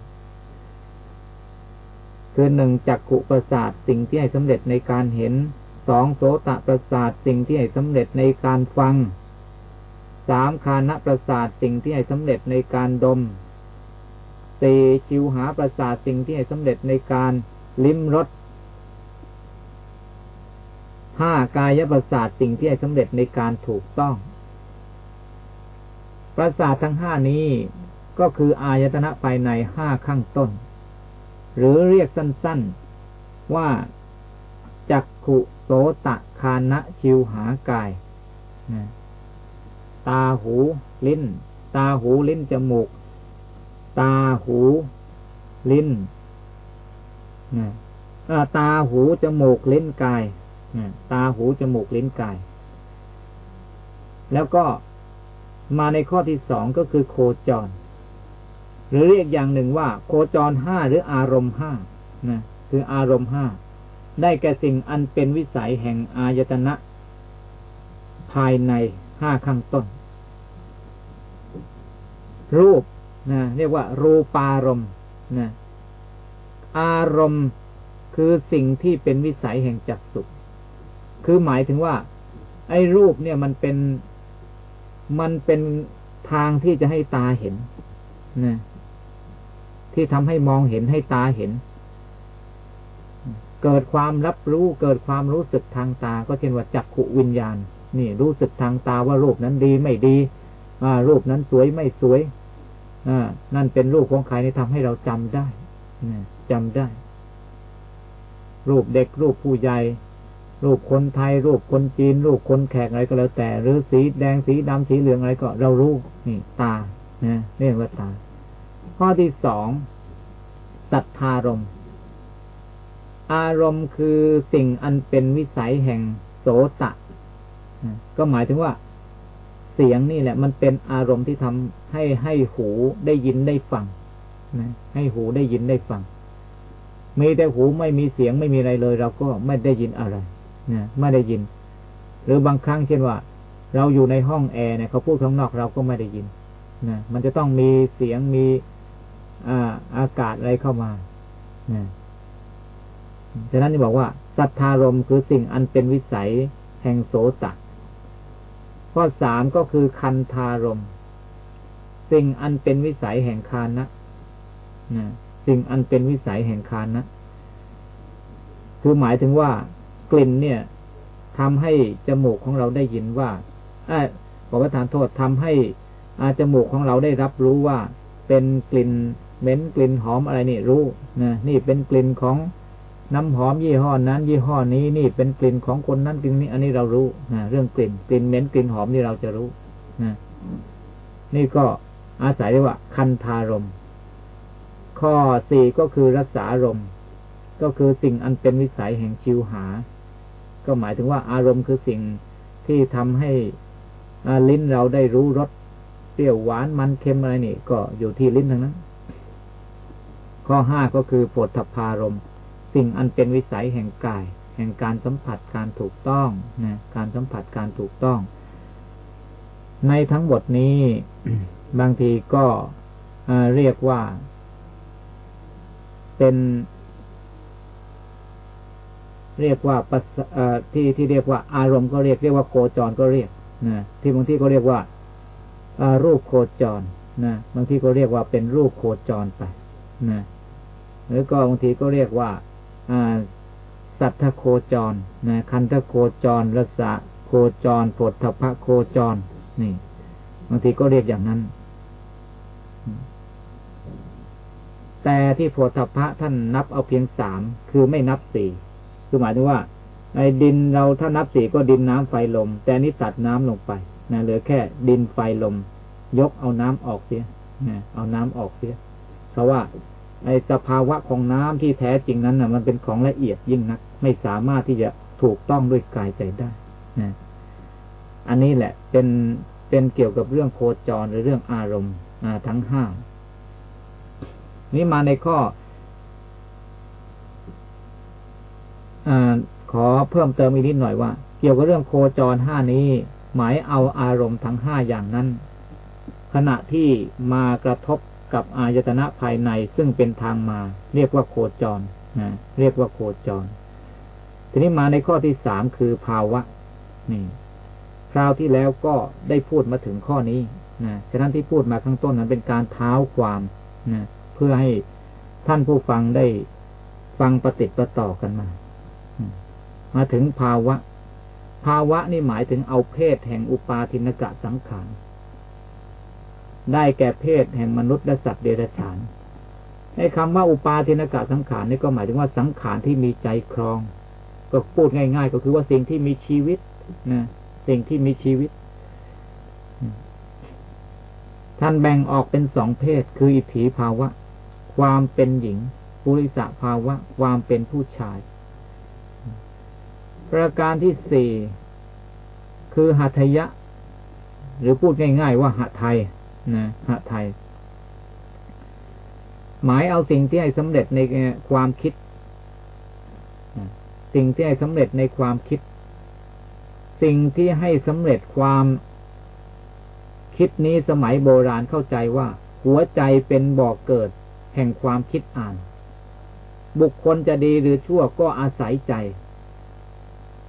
Speaker 2: คือหนึ่งจักขุประสาทสิ่งที่ให้สำเร็จในการเห็นสองโสตประสาทสิ่งที่ให้สำเร็จในการฟังสามคานะประสาทสิ่งที่ให้สำเร็จในการดมสี่ชิวหาประสาทสิ่งที่ให้สำเร็จในการลิ้มรส ห้ากายประสาทสิ่งที่ให้สำเร็จในการถูกต้อง ประสาททั้งห้านี้ก็คืออายตนะภายในห้าข้างต้น หรือเรียกสั้นๆว่าจักขุโสตะคานะชิวหากาย ตาหูลิ้น ตาหูลิ้นจมูก ตาหูลิ้นตาหูจมูกลิ้นกาย ตาหูจมูกลิ้นกาย แล้วก็มาในข้อที่สองก็คือโคจร หรือเรียกอย่างหนึ่งว่า โคจรห้าหรืออารมณ์ห้านะคืออารมณ์ห้าได้แก่สิ่งอันเป็นวิสัยแห่งอายตนะ ภายในห้าข้างต้น รูปนะเรียกว่า รูปารมณ์นะอารมณ์คือสิ่งที่เป็นวิสัยแห่งจักสุ คือหมายถึงว่า ไอ้รูปเนี่ยมันเป็นมันเป็นทางที่จะให้ตาเห็นนะที่ทำให้มองเห็นให้ตาเห็น เกิดความรับรู้เกิดความรู้สึกทางตา ก็เช่นว่าจักขุวิญญาณ นี่ รู้สึกทางตาว่ารูปนั้นดีไม่ดีอ่ารูปนั้นสวยไม่สวยอ่านั่นเป็นรูปของใครที่ทำให้เราจำได้จำได้ รูปเด็กรูปผู้ใหญ่ รูปคนไทย รูปคนจีน รูปคนแขกอะไรก็แล้วแต่ หรือสีแดงสีดำสีเหลืองอะไรก็เรารู้นี่ตานะเรียกว่าตา ข้อที่สองสัทธารมอารมณ์คือสิ่งอันเป็นวิสัยแห่งโสตะก็หมายถึงว่าเสียงนี่แหละ มันเป็นอารมณ์ที่ทำให้ให้หูได้ยินได้ฟังนะให้หูได้ยินได้ฟัง มีแต่หูไม่มีเสียงไม่มีอะไรเลย เราก็ไม่ได้ยินอะไร นะไม่ได้ยิน หรือบางครั้งเช่นว่า เราอยู่ในห้องแอร์เนี่ยเขาพูดข้างนอกเราก็ไม่ได้ยินนะมันจะต้องมีเสียงมีอากาศอะไรเข้ามาฉะนั้นจะบอกว่าสัทธารมคือสิ่งอันเป็นวิสัยแห่งโสตข้อสามก็คือคันธารมสิ่งอันเป็นวิสัยแห่งคานะนะสิ่งอันเป็นวิสัยแห่งคานะคือหมายถึงว่า กลิ่นเนี่ยทำให้จมูกของเราได้ยินว่าอขอประทานโทษทำให้อาจมูกของเราได้รับรู้ว่า เป็นกลิ่นเหม็นกลิ่นหอมอะไรนี่รู้นะนี่เป็นกลิ่นของน้ำหอมยี่ห้อนั้น ยี่ห้อนี้นี่เป็นกลิ่นของคนนั้นกลิ่นนี้ อันนี้เรารู้นะเรื่องกลิ่นกลิ่นเหม็นกลิ่นหอมนี่เราจะรู้นะนี่ก็อาศัยว่า คันธารม ข้อสี่ก็คือรักษารม ก็คือสิ่งอันเป็นวิสัยแห่งชิวหา ก็หมายถึงว่าอารมณ์คือสิ่งที่ทำให้ลิ้นเราได้รู้รสเปรี้ยวหวานมันเค็มอะไรนี่ ก็อยู่ที่ลิ้นทั้งนั้น ข้อห้าก็คือปวดทัพารมสิ่งอันเป็นวิสัยแห่งกาย แห่งการสัมผัสการถูกต้องนะการสัมผัสการถูกต้อง ในทั้งหมดนี้บางทีก็เรียกว่าเป็น เรียกว่าที่ที่เรียกว่าอารมณ์ก็เรียกเรียกว่าโคจรก็เรียกนะที่บางที่ก็เรียกว่ารูปโคจรนะบางทีก็เรียกว่าเป็นรูปโคจรไปนะหรือก็บางทีก็เรียกว่าสัทธโคจรนะคันธโคจรรสะโคจรผลทพะโคจร นี่บางทีก็เรียกอย่างนั้น แต่ที่โพธพะท่านนับเอาเพียงสามคือไม่นับสี่ คือหมายถึงว่าในดินเราถ้านับสี่ก็ดินน้ำไฟลม แต่นี้ตัดน้ำลงไปนะเหลือแค่ดินไฟลม ยกเอาน้ำออกเสียนะเอาน้ำออกเสีย เพราะว่าในสภาวะของน้ำที่แท้จริงนั้นนะมันเป็นของละเอียดยิ่งนัก ไม่สามารถที่จะถูกต้องด้วยกายใจได้นะอันนี้แหละเป็นเป็นเกี่ยวกับเรื่องโคจรหรือเรื่องอารมณ์ทั้งห้านี้มาในข้อ อขอเพิ่มเติมอีกนิดหน่อยว่า เกี่ยวกับเรื่องโคจรห้านี้ หมายเอาอารมณ์ทั้งห้าอย่างนั้น ขณะที่มากระทบกับอายตนะภายในซึ่งเป็นทางมา เรียกว่าโคจรนะเรียกว่าโคจร ทีนี้มาในข้อที่สามคือภาวะ นี่ คราวที่แล้วก็ได้พูดมาถึงข้อนี้นะฉะนั้นที่พูดมาข้างต้นนั้นเป็นการเท้าความนะเพื่อให้ท่านผู้ฟังได้ฟังประติดประต่อกันมา มาถึงภาวะ ภาวะนี่หมายถึงเอาเพศแห่งอุปาทินกะสังขาร ได้แก่เพศแห่งมนุษย์และสัตว์เดรัจฉานไอ้คำว่าอุปาทินกะสังขารนี่ก็หมายถึงว่าสังขารที่มีใจครอง ก็พูดง่าย ๆ ก็คือว่าสิ่งที่มีชีวิตนะสิ่งที่มีชีวิต ท่านแบ่งออกเป็นสองเพศ คืออิทธิภาวะ ความเป็นหญิง ปุริสะภาวะ ความเป็นผู้ชาย ประการที่สี่คือหัตยะ หรือพูดง่ายๆว่าหัตไทยนะหัตไทย หมายเอาสิ่งที่ให้สำเร็จในความคิด สิ่งที่ให้สำเร็จในความคิด สิ่งที่ให้สำเร็จความคิดนี้สมัยโบราณเข้าใจว่า หัวใจเป็นบ่อกเกิด แห่งความคิดอ่าน บุคคลจะดีหรือชั่วก็อาศัยใจ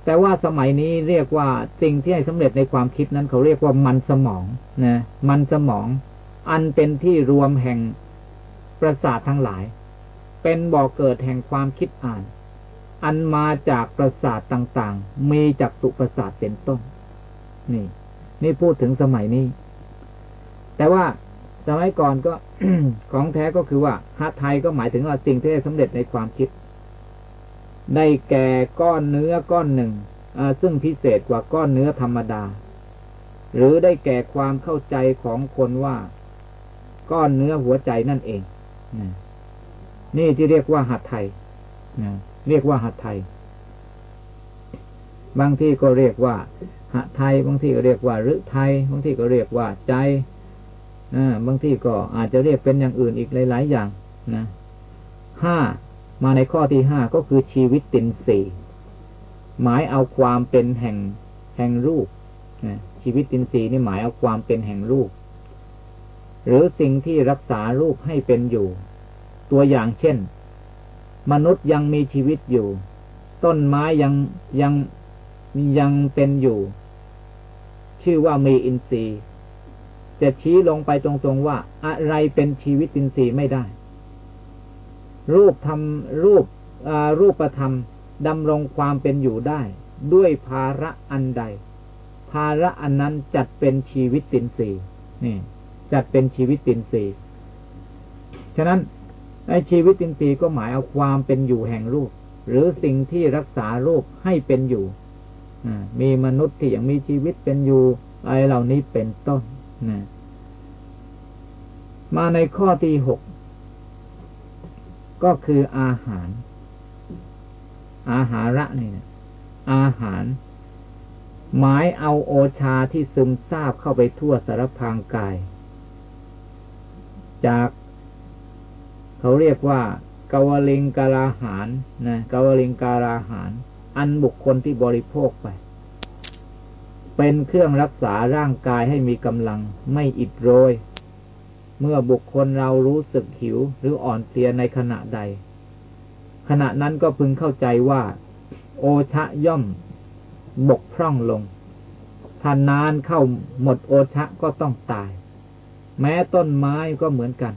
Speaker 2: แต่ว่าสมัยนี้เรียกว่าสิ่งที่ให้สำเร็จในความคิดนั้นเขาเรียกว่ามันสมองนะมันสมอง อันเป็นที่รวมแห่งประสาททั้งหลาย เป็นบ่อกเกิดแห่งความคิดอ่าน อันมาจากประสาทต่างๆ มีจักสุประสาทเป็นต้น นี่ นี่พูดถึงสมัยนี้ แต่ว่าสมัยก่อนก็ของแท้ก็คือว่าฮัทไทยก็หมายถึงว่าสิ่งที่ได้สำเร็จในความคิด ได้แก่ก้อนเนื้อก้อนหนึ่งซึ่งพิเศษกว่าก้อนเนื้อธรรมดา หรือได้แก่ความเข้าใจของคนว่า ก้อนเนื้อหัวใจนั่นเองนี่ที่เรียกว่าหัตไทยเรียกว่าหัตไทย บางที่ก็เรียกว่าหะไทย บางที่ก็เรียกว่าฤไทยบางที่ก็เรียกว่าใจบางที่ก็อาจจะเรียกเป็นอย่างอื่นอีกหลาย ๆ อย่างนะห้า มาในข้อที่ห้าก็คือชีวิตตินสีหมายเอาความเป็นแห่งแห่งรูปนะชีวิตตินสีนี่หมายเอาความเป็นแห่งรูป หรือสิ่งที่รักษารูปให้เป็นอยู่ ตัวอย่างเช่น มนุษย์ยังมีชีวิตอยู่ ต้นไม้ยังยังยังเป็นอยู่ ชื่อว่ามีอินทรีย์ จะชี้ลงไปตรงๆว่า อะไรเป็นชีวิตอินทรีย์ไม่ได้ รูปทำรูปรูปธรรมดำรงความเป็นอยู่ได้ ด้วยภาระอันใด ภาระอันนั้นจัดเป็นชีวิตตินทรีนี่จัดเป็นชีวิตตินทรีฉะนั้นในชีวิตอินทรีก็หมายเอาความเป็นอยู่แห่งรูป หรือสิ่งที่รักษารูปให้เป็นอยู่มีมนุษย์ที่ยังมีชีวิตเป็นอยู่อะไรเหล่านี้เป็นต้นมาในข้อที่หก ก็คืออาหาร อาหาระนี่นะอาหาร หมายเอาโอชาที่ซึมซาบเข้าไปทั่วสารพางกาย จากเขาเรียกว่ากาวลิงกาลาหารนะกาวลิงกาลาหาร อันบุคคลที่บริโภคไป เป็นเครื่องรักษาร่างกายให้มีกำลังไม่อิดโรย เมื่อบุคคลเรารู้สึกหิวหรืออ่อนเพลียในขณะใด ขณะนั้นก็พึงเข้าใจว่า โอชะย่อมบกพร่องลงถ้านานเข้าหมดโอชะก็ต้องตาย แม้ต้นไม้ก็เหมือนกัน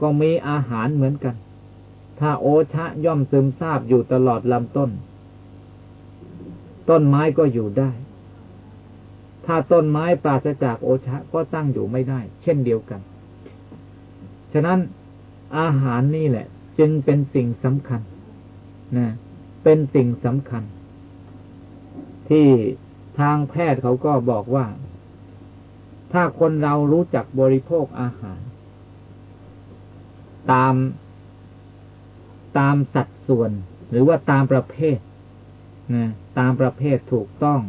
Speaker 2: ก็มีอาหารเหมือนกัน ถ้าโอชะย่อมซึมซาบอยู่ตลอดลำต้น ต้นไม้ก็อยู่ได้ ถ้าต้นไม้ปราศจากโอชะก็ตั้งอยู่ไม่ได้ เช่นเดียวกัน ฉะนั้นอาหารนี่แหละ จึงเป็นสิ่งสำคัญนะเป็นสิ่งสำคัญ ที่ทางแพทย์เขาก็บอกว่า ถ้าคนเรารู้จักบริโภคอาหาร ตามตามสัดส่วน หรือว่าตามประเภทนะตามประเภทถูกต้อง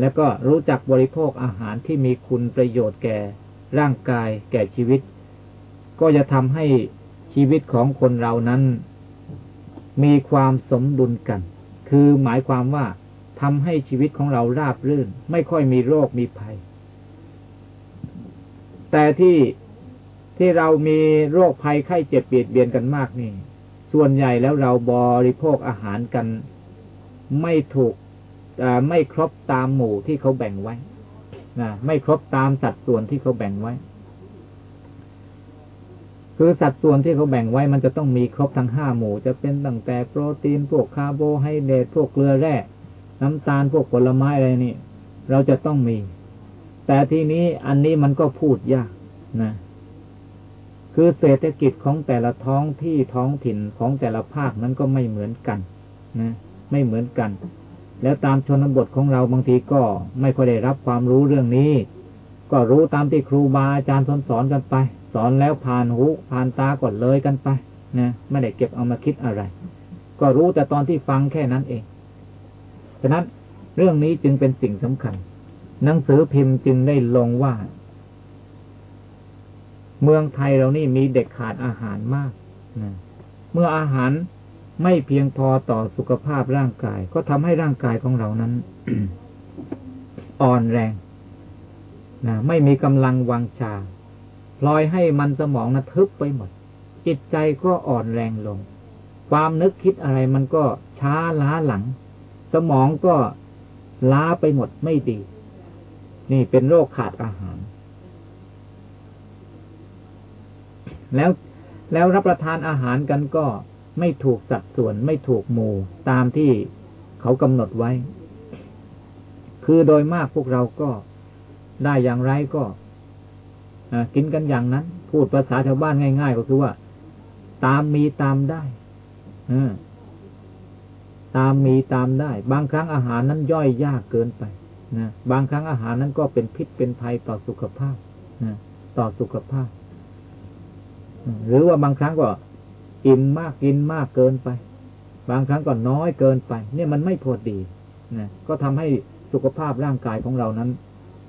Speaker 2: แล้วก็รู้จักบริโภคอาหารที่มีคุณประโยชน์แก่ร่างกายแก่ชีวิต ก็จะทำให้ชีวิตของคนเรานั้น มีความสมดุลกัน คือหมายความว่าทำให้ชีวิตของเราราบรื่น ไม่ค่อยมีโรคมีภัย แต่ที่ที่เรามีโรคภัยไข้เจ็บเบียดเบียนกันมากนี่ ส่วนใหญ่แล้วเราบริโภคอาหารกัน ไม่ถูกไม่ครบตามหมู่ที่เขาแบ่งไว้นะไม่ครบตามสัดส่วนที่เขาแบ่งไว้ คือสัดส่วนที่เขาแบ่งไว้มันจะต้องมีครบทั้งห้าหมู่ จะเป็นตั้งแต่โปรตีนพวกคาร์โบไฮเดรตพวกเกลือแร่น้ำตาลพวกผลไม้อะไรนี่ เราจะต้องมี แต่ทีนี้อันนี้มันก็พูดยากนะคือเศรษฐกิจของแต่ละท้องที่ท้องถิ่นของแต่ละภาคนั้นก็ไม่เหมือนกันนะไม่เหมือนกัน แล้วตามชนบทของเราบางทีก็ไม่ค่อยได้รับความรู้เรื่องนี้ ก็รู้ตามที่ครูบาอาจารย์สอนสอนกันไป สอนแล้วผ่านหูผ่านตาก่อนเลยกันไปนะไม่ได้เก็บเอามาคิดอะไร ก็รู้แต่ตอนที่ฟังแค่นั้นเองฉะนั้นเรื่องนี้จึงเป็นสิ่งสำคัญ หนังสือพิมพ์จึงได้ลงว่า เมืองไทยเรานี่มีเด็กขาดอาหารมากนะเมื่ออาหารไม่เพียงพอต่อสุขภาพร่างกาย ก็ทำให้ร่างกายของเรานั้นอ่อนแรงนะไม่มีกำลังวังชา พลอยให้มันสมองนะทึบไปหมด จิตใจก็อ่อนแรงลง ความนึกคิดอะไรมันก็ช้าล้าหลัง สมองก็ล้าไปหมดไม่ดี นี่เป็นโรคขาดอาหาร แล้วแล้วรับประทานอาหารกันก็ไม่ถูกสัดส่วนไม่ถูกหมู่ตามที่เขากำหนดไว้ คือโดยมากพวกเราก็ได้อย่างไรก็ กินกันอย่างนั้น พูดภาษาชาวบ้านง่าย ๆ ก็คือว่า ตามมีตามได้ตามมีตามได้ บางครั้งอาหารนั้นย่อยยากเกินไปนะบางครั้งอาหารนั้นก็เป็นพิษเป็นภัยต่อสุขภาพนะต่อสุขภาพ หรือว่าบางครั้งก็กินมมากกินมากเกินไป บางครั้งก็น้อยเกินไป เนี่ยมันไม่พอดีนะก็ทำให้สุขภาพร่างกายของเรานั้น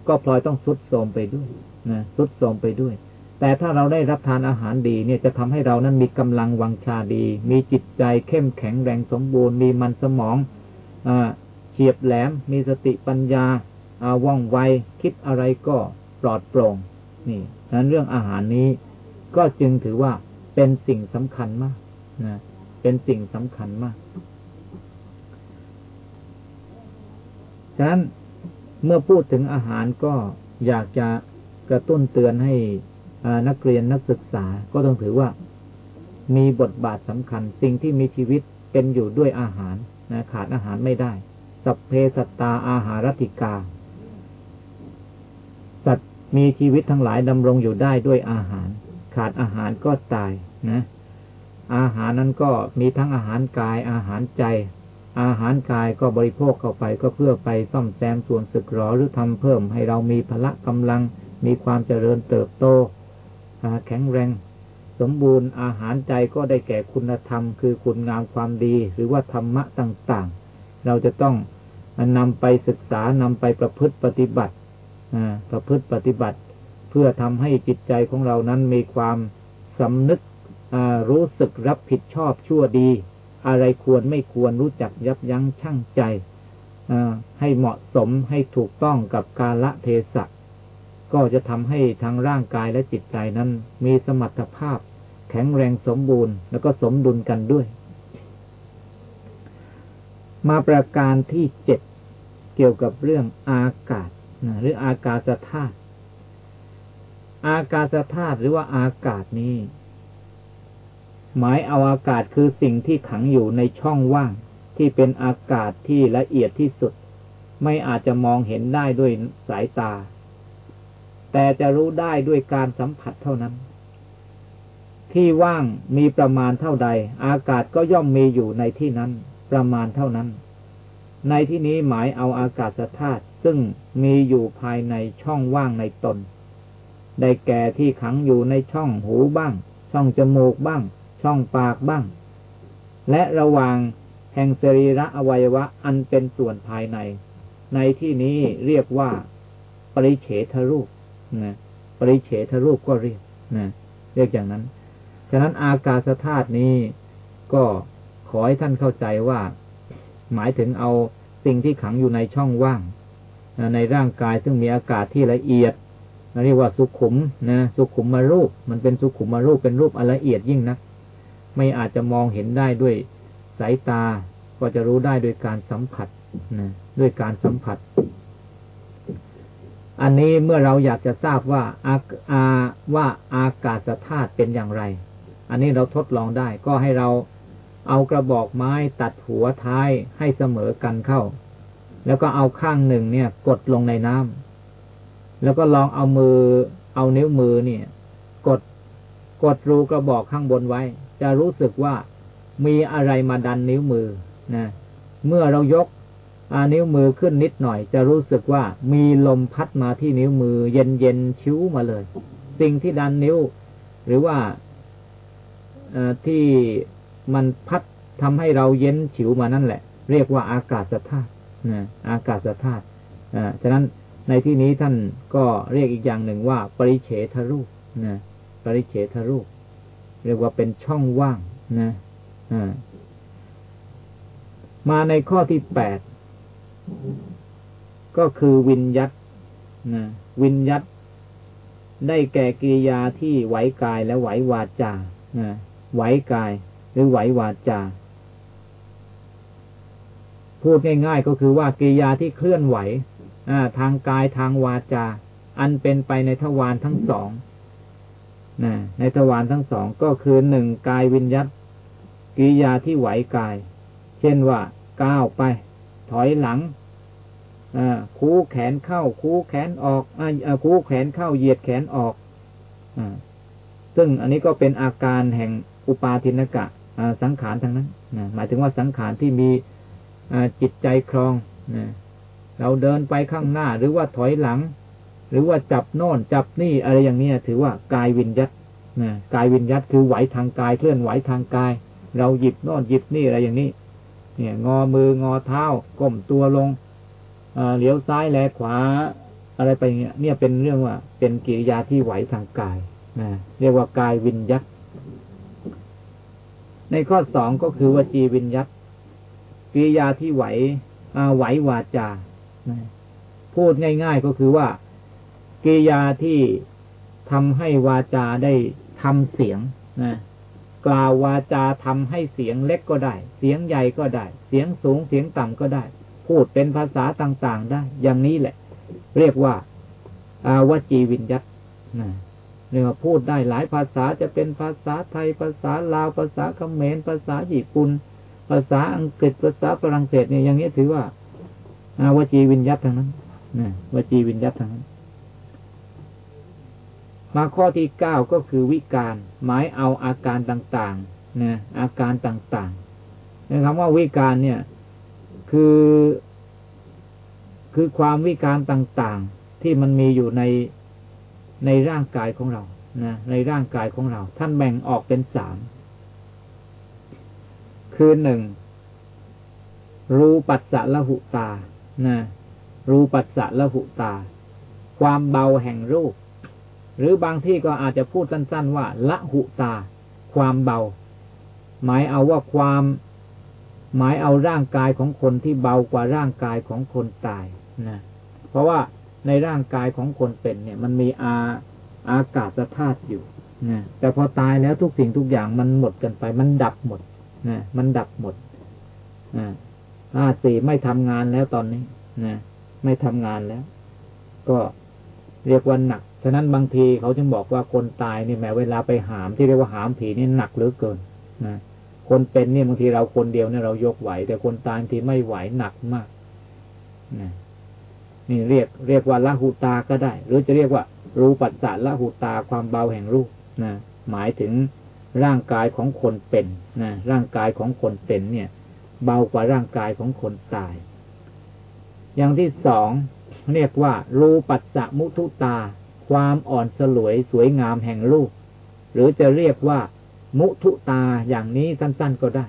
Speaker 2: ก็พลอยต้องสุดโทมไปด้วย นะสุดโทมไปด้วย แต่ถ้าเราได้รับทานอาหารดีเนี่ยจะทำให้เรานั้นมีกำลังวังชาดี มีจิตใจเข้มแข็งแรงสมบูรณ์ มีมันสมองอเฉียบแหลม มีสติปัญญาว่องไวคิดอะไรก็ปลอดโปร่งนี่นั้นเรื่องอาหารนี้ ก็จึงถือว่าเป็นสิ่งสำคัญมากนะเป็นสิ่งสำคัญมากฉะนั้นเมื่อพูดถึงอาหารก็อยากจะ กระตุ้นเตือนให้นักเรียนนักศึกษาก็ต้องถือว่ามีบทบาทสำคัญ สิ่งที่มีชีวิตเป็นอยู่ด้วยอาหารนะขาดอาหารไม่ได้ สัพเพสัตตาอาหารติกา สัตว์มีชีวิตทั้งหลายดำรงอยู่ได้ด้วยอาหาร ขาดอาหารก็ตายนะ อาหารนั้นก็มีทั้งอาหารกายอาหารใจ อาหารกายก็บริโภคเข้าไปก็เพื่อไปซ่อมแซมส่วนสึกหรอหรือทำเพิ่มให้เรามีพละกำลัง มีความเจริญเติบโตแข็งแรง สมบูรณ์อาหารใจก็ได้แก่คุณธรรม คือคุณงามความดี หรือว่าธรรมะต่างๆ เราจะต้องนำไปศึกษานำไปประพฤติปฏิบัติประพฤติปฏิบัติ เพื่อทำให้จิตใจของเรานั้นมีความสำนึกรู้สึกรับผิดชอบชั่วดี อะไรควรไม่ควรรู้จักยับยั้งชั่งใจให้เหมาะสมให้ถูกต้องกับกาละเทศะ ก็จะทำให้ทั้งร่างกายและจิตใจนั้น มีสมรรถภาพ แข็งแรงสมบูรณ์ แล้วก็สมดุลกันด้วย มาประการที่เจ็ดเกี่ยวกับเรื่องอากาศหรืออากาศธาตุอากาศธาตุหรือว่าอากาศนี้ หมายเอาอากาศคือสิ่งที่ขังอยู่ในช่องว่าง ที่เป็นอากาศที่ละเอียดที่สุด ไม่อาจจะมองเห็นได้ด้วยสายตา แต่จะรู้ได้ด้วยการสัมผัสเท่านั้น ที่ว่างมีประมาณเท่าใด อากาศก็ย่อมมีอยู่ในที่นั้น ประมาณเท่านั้น ในที่นี้หมายเอาอากาศธาตุซึ่งมีอยู่ภายในช่องว่างในตน ได้แก่ที่ขังอยู่ในช่องหูบ้าง ช่องจมูกบ้าง ช่องปากบ้าง และระหว่างแห่งสรีระอวัยวะอันเป็นส่วนภายใน ในที่นี้เรียกว่า ปริเฉทรูป นะปริเฉทรูปก็เรียกนะเรียกอย่างนั้น ฉะนั้นอากาศธาตุนี้ก็ขอให้ท่านเข้าใจว่า หมายถึงเอาสิ่งที่ขังอยู่ในช่องว่าง ในร่างกายซึ่งมีอากาศที่ละเอียดเรียกว่าสุขุมนะสุขุมมารูป มันเป็นสุขุมมารูปเป็นรูปละเอียดยิ่งนะไม่อาจจะมองเห็นได้ด้วยสายตา ก็จะรู้ได้โดยการสัมผัสนะด้วยการสัมผัส อันนี้เมื่อเราอยากจะทราบว่าอาอาว่าอากาศธาตุเป็นอย่างไร อันนี้เราทดลองได้ ก็ให้เราเอากระบอกไม้ตัดหัวท้ายให้เสมอกันเข้า แล้วก็เอาข้างหนึ่งเนี่ย กดลงในน้ำแล้วก็ลองเอามือ เอานิ้วมือเนี่ย กดกดรูกระบอกข้างบนไว้ จะรู้สึกว่ามีอะไรมาดันนิ้วมือนะเมื่อเรายก นิ้วมือขึ้นนิดหน่อย จะรู้สึกว่ามีลมพัดมาที่นิ้วมือ เย็นเย็นชิวมาเลย สิ่งที่ดันนิ้ว หรือว่าที่มันพัดทำให้เราเย็นฉิวมานั่นแหละ เรียกว่าอากาศธาตุนะอากาศธาตุอ่าฉะนั้นในที่นี้ท่านก็เรียกอีกอย่างหนึ่งว่า ปริเฉทรูปนะปริเฉทรูป เรียกว่าเป็นช่องว่างนะมาในข้อที่แปด ก็คือวินยัตนะวินยัตได้แก่กิริยาที่ไหวกายและไหววาจานะไหวกาย หรือไหววาจา พูดง่ายๆก็คือว่ากิริยาที่เคลื่อนไหวทางกายทางวาจา อันเป็นไปในทวารทั้งสองนะในทวารทั้งสองก็คือหนึ่งกายวิญญัตกิริยาที่ไหวกาย เช่นว่าก้าวไป ถอยหลัง คูแขนเข้า คูแขนออกอคูแขนเข้าเหยียดแขนออกอซึ่งอันนี้ก็เป็นอาการแห่งอุปาทินกะสังขารทั้งนั้นนะหมายถึงว่าสังขารที่มีจิตใจครองนะเราเดินไปข้างหน้าหรือว่าถอยหลัง หรือว่าจับโน่นจับนี่อะไรอย่างนี้ถือว่ากายวิญยัตนะกายวิญยัตคือไหวทางกายเคลื่อนไหวทางกาย เราหยิบโน่นหยิบนี่อะไรอย่างนี้ เนี่ย งอมืองอเท้าก้มตัวลง เลี้ยวซ้ายแลขวา อะไรไปเงี้ย เนี่ยเป็นเรื่องว่า เป็นกิริยาที่ไหวทางกายนะเรียกว่ากายวิญยัตในข้อสองก็คือวจีวิญยัตกิริยาที่ไหวไหววาจาพูดง่าย ๆก็คือว่ากิริยาที่ทำให้วาจาได้ทำเสียงนะกล่าววาจาทำให้เสียงเล็กก็ได้ เสียงใหญ่ก็ได้ เสียงสูงเสียงต่ำก็ได้ พูดเป็นภาษาต่างๆได้ อย่างนี้แหละ เรียกว่าอาวจีวิญญัตนะเรียกว่าพูดได้หลายภาษาจะเป็นภาษาไทย ภาษาลาว ภาษาเขมร ภาษาญี่ปุ่น ภาษาอังกฤษ ภาษาฝรั่งเศสเนี่ยอย่างนี้ถือว่าอาวจีวิญญัตทั้งนั้นนะวจีวิญญัตทั้งนั้น มาข้อที่เก้าก็คือวิการ หมายเอาอาการต่างๆนะอาการต่างๆคำว่าวิการเนี่ย คือ คือความวิการต่างๆ ที่มันมีอยู่ในในร่างกายของเรานะในร่างกายของเรา ท่านแบ่งออกเป็นสามคือหนึ่งรูปัสสะละหุตานะรูปัสสะละหุตา ความเบาแห่งรูป หรือบางที่ก็อาจจะพูดสั้น ๆ ว่าละหุตา ความเบา หมายเอาว่าความ หมายเอาร่างกายของคนที่เบากว่าร่างกายของคนตายนะเพราะว่าในร่างกายของคนเป็นเนี่ย มันมีอาอากาศธาตุอยู่นะแต่พอตายแล้วทุกสิ่งทุกอย่างมันหมดกันไป มันดับหมดนะมันดับหมดอ่าห้าสี่ไม่ทำงานแล้วตอนนี้นะไม่ทำงานแล้ว ก็เรียกว่าหนัก ฉะนั้นบางทีเขาจึงบอกว่าคนตายนี่แม้เวลาไปหามที่เรียกว่าหามผีนี่หนักเหลือเกินนะ คนเป็นเนี่ยบางทีเราคนเดียวเนี่ยเรายกไหว แต่คนตายทีไม่ไหวหนักมากนะนี่เรียกเรียกว่าละหูตาก็ได้ หรือจะเรียกว่า รูปัสสะละหูตาความเบาแห่งรูปนะหมายถึงร่างกายของคนเป็นนะร่างกายของคนเป็นเนี่ย เบากว่าร่างกายของคนตาย อย่างที่สองเรียกว่า รูปัสสะมุทุตา ความอ่อนสลวยสวยงามแห่งรูป หรือจะเรียกว่า มุทุตาอย่างนี้สั้น ๆก็ได้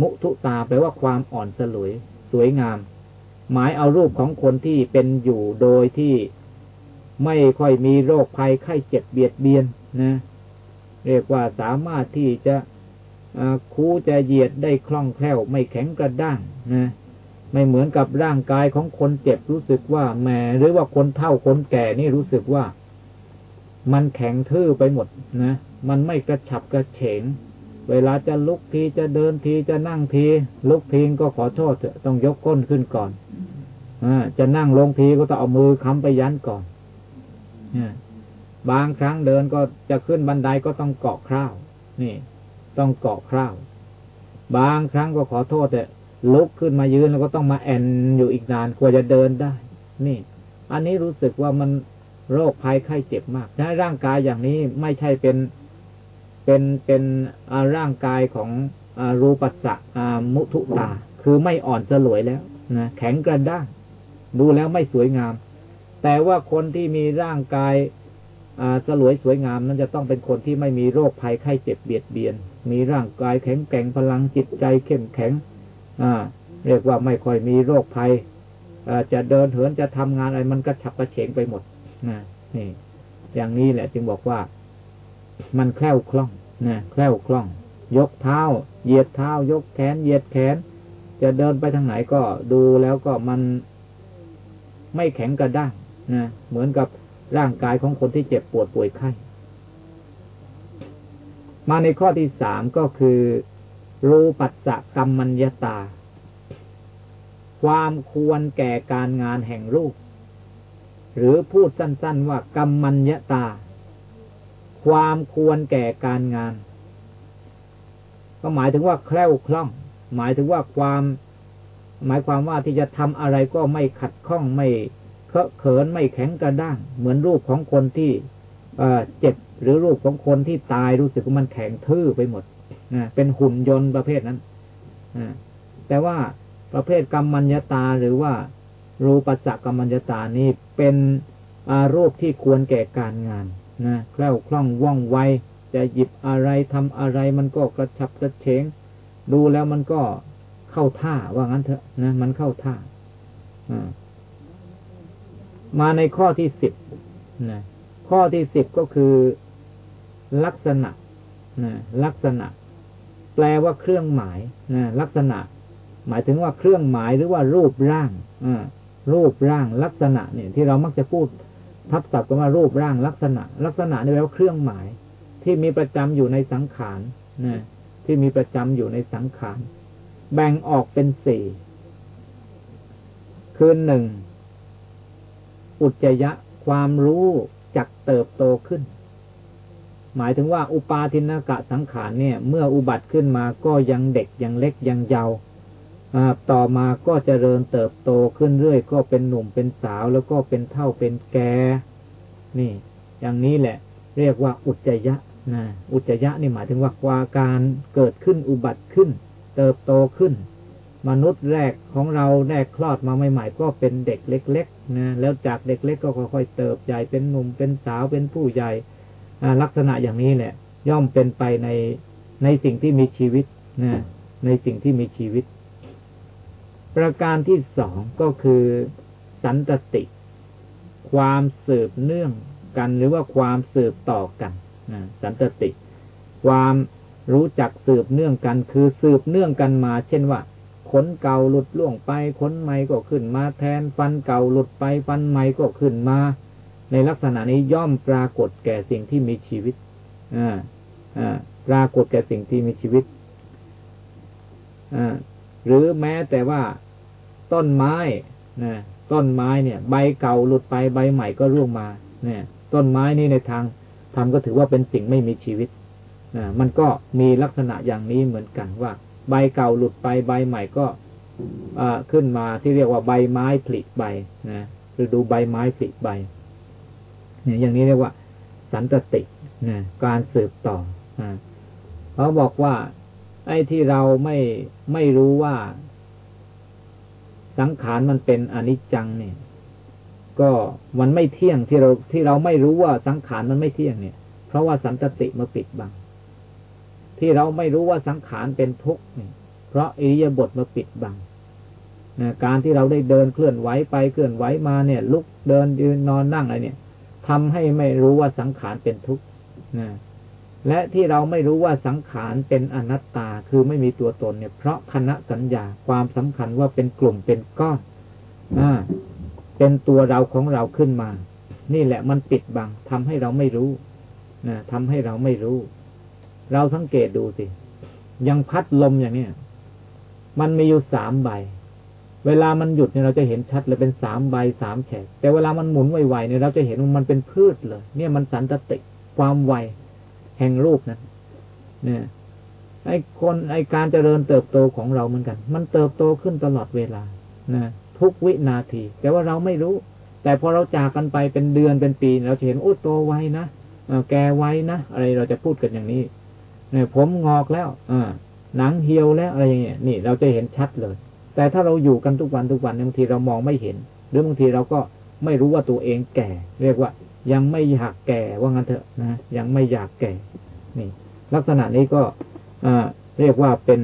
Speaker 2: มุทุตาแปลว่าความอ่อนสลวย สวยงาม หมายเอารูปของคนที่เป็นอยู่โดยที่ไม่ค่อยมีโรคภัยไข้เจ็บเบียดเบียนนะ เรียกว่าสามารถที่จะคูจะเหยียดได้คล่องแคล่ว ไม่แข็งกระด้างนะไม่เหมือนกับร่างกายของคนเจ็บรู้สึกว่าแหมหรือว่าคนเฒ่าคนแก่นี่รู้สึกว่า มันแข็งทื่อไปหมดนะ มันไม่กระฉับกระเฉง เวลาจะลุกทีจะเดินทีจะนั่งที ลุกทีก็ขอโทษเถอะต้องยกก้นขึ้นก่อนอจะนั่งลงทีก็ต้องเอามือค้ำไปยันก่อนบางครั้งเดินก็จะขึ้นบันไดก็ต้องเกาะคร่าว นี่ ต้องเกาะคร่าว บางครั้งก็ขอโทษแต่ลุกขึ้นมายืนแล้วก็ต้องมาแอนอยู่อีกนานกว่าจะเดินได้ นี่ อันนี้รู้สึกว่ามันโรคภัยไข้เจ็บมากนะร่างกายอย่างนี้ไม่ใช่เป็น เป็นเป็นร่างกายของอรูปัสสะมุทุตา คือไม่อ่อนสลวยแล้วนะแข็งกระด้างดูแล้วไม่สวยงาม แต่ว่าคนที่มีร่างกายสลวยสวยงามนั้นจะต้องเป็นคนที่ไม่มีโรคภัยไข้เจ็บเบียดเบียน มีร่างกายแข็งแกร่งพลังจิตใจเข้มแข็งอ่าเรียกว่าไม่ค่อยมีโรคภัยจะเดินเหินจะทำงานอะไรมันก็ฉับกระเฉงไปหมดนะนี่ อย่างนี้แหละจึงบอกว่า มันแคล่วคล่องนะแคล่วคล่อง ยกเท้า เหยียดเท้า ยกแขน เหยียดแขน จะเดินไปทางไหนก็ดูแล้วก็มันไม่แข็งกระด้างนะเหมือนกับร่างกายของคนที่เจ็บปวดป่วยไข้มาในข้อที่สามก็คือรูปัสสะกรรมัญญาตา ความควรแก่การงานแห่งรูป หรือพูดสั้น ๆว่ากรรมัญญาตา ความควรแก่การงาน ก็หมายถึงว่าแคล่วคล่อง หมายถึงว่าความ หมายความว่าที่จะทำอะไรก็ไม่ขัดข้องไม่เคอะเขินไม่แข็งกระด้าง เหมือนรูปของคนที่เจ็บหรือรูปของคนที่ตายรู้สึกว่ามันแข็งทื่อไปหมดนะเป็นหุ่นยนต์ประเภทนั้นแต่ว่าประเภทกรรมัญญาตาหรือว่า รูปจักกรรมัญญาตานี้เป็นอารูปที่ควรแก่การงาน นะแคล่วคล่องว่องไวจะหยิบอะไรทำอะไรมันก็กระชับกระเฉง ดูแล้วมันก็เข้าท่าว่างั้นเถอะนะมันเข้าท่าอ่ามาในข้อที่สิบนะข้อที่สิบก็คือลักษณะนะลักษณะ แปลว่าเครื่องหมายนะลักษณะ หมายถึงว่าเครื่องหมายหรือว่ารูปร่างอรูปร่างลักษณะเนี่ยที่เรามักจะพูด ทับศัพท์กันว่ารูปร่างลักษณะ ลักษณะนี่แปลว่าเครื่องหมาย ที่มีประจำอยู่ในสังขารนะที่มีประจำอยู่ในสังขาร แบ่งออกเป็นสี่คือหนึ่งอุจจยะความรู้จักเติบโตขึ้น หมายถึงว่าอุปาทินากะสังขารเนี่ย เมื่ออุบัติขึ้นมาก็ยังเด็กยังเล็กยังเยาว์ ต่อมาก็จเจริญเติบโตขึ้นเรื่อยก็เป็นหนุ่มเป็นสาวแล้วก็เป็นเท่าเป็นแกนี่ อย่างนี้แหละ เรียกว่าอุจจยะนะอุจจยะนี่หมายถึงว่าความการเกิดขึ้นอุบัติขึ้น เติบโตขึ้น มนุษย์แรกของเราแรกคลอดมาใหม่ๆก็เป็นเด็กเล็กๆนะแล้วจากเด็กเล็กก็ค่อยๆเติบใหญ่เป็นหนุ่มเป็นสาวเป็นผู้ใหญ่ลักษณะอย่างนี้แหละ ย่อมเป็นไปในในสิ่งที่มีชีวิตนะในสิ่งที่มีชีวิต ประการที่สองก็คือสันตติ ความสืบเนื่องกันหรือว่าความสืบต่อกันนะสันตติ ความรู้จักสืบเนื่องกัน คือสืบเนื่องกันมา เช่นว่าขนเก่าหลุดล่วงไปขนใหม่ก็ขึ้นมาแทน ฟันเก่าหลุดไปฟันใหม่ก็ขึ้นมา ในลักษณะนี้ย่อมปรากฏแก่สิ่งที่มีชีวิตอ่าอ่าปรากฏแก่สิ่งที่มีชีวิตอ่า หรือแม้แต่ว่าต้นไม้นะต้นไม้เนี่ย ใบเก่าหลุดไปใบใหม่ก็ร่วงมาเนี่ยต้นไม้นี่ในทางธรรมก็ถือว่าเป็นสิ่งไม่มีชีวิตนะมันก็มีลักษณะอย่างนี้เหมือนกันว่า ใบเก่าหลุดไปใบใหม่ก็ขึ้นมาที่เรียกว่าใบไม้ผลิใบนะคือดูใบไม้ผลิใบเนี่ยอย่างนี้เรียกว่า สันตตินะการสืบต่อเขาบอกว่า ไอ้ที่เราไม่ไม่รู้ว่า สังขารมันเป็นอนิจจังเนี่ย ก็มันไม่เที่ยงที่เราที่เราไม่รู้ว่าสังขารมันไม่เที่ยงเนี่ย เพราะว่าสันตติมาปิดบัง ที่เราไม่รู้ว่าสังขารเป็นทุกข์เนี่ย เพราะอิริยาบถมาปิดบังนะการที่เราได้เดินเคลื่อนไหวไปเคลื่อนไหวมาเนี่ย ลุกเดินยืนนอนนั่งอะไรเนี่ยทำให้ไม่รู้ว่าสังขารเป็นทุกข์นะ และที่เราไม่รู้ว่าสังขารเป็นอนัตตาคือไม่มีตัวตนเนี่ย เพราะคณะสัญญาความสำคัญว่าเป็นกลุ่มเป็นก้อนอ่าเป็นตัวเราของเราขึ้นมา นี่แหละมันปิดบังทำให้เราไม่รู้นะทำให้เราไม่รู้ เราสังเกตดูสิ ยังพัดลมอย่างเนี้ยมันมีอยู่สามใบ เวลามันหยุดเนี่ยเราจะเห็นชัดเลยเป็นสามใบสามแฉกแต่เวลามันหมุนไวๆเนี่ยเราจะเห็นว่ามันเป็นพืชเลย เนี่ยมันสันตติความไว แห่งรูปนั้นเนี่ยไอ้คนไอ้การเจริญเติบโตของเราเหมือนกัน มันเติบโตขึ้นตลอดเวลานะทุกวินาที แต่ว่าเราไม่รู้ แต่พอเราจากกันไปเป็นเดือนเป็นปีเราจะเห็นโอ้โตไวนะแกไวนะอะไรเราจะพูดกันอย่างนี้เนี่ยผมงอกแล้วอ่าหนังเหี่ยวแล้วอะไรอย่างเงี้ยนี่เราจะเห็นชัดเลย แต่ถ้าเราอยู่กันทุกวันทุกวันบางทีเรามองไม่เห็น หรือบางทีเราก็ไม่รู้ว่าตัวเองแก่ เรียกว่า ยังไม่อยากแก่ว่างั้นเถอะนะยังไม่อยากแก่ นี่ ลักษณะนี้ก็เรียกว่าเป็น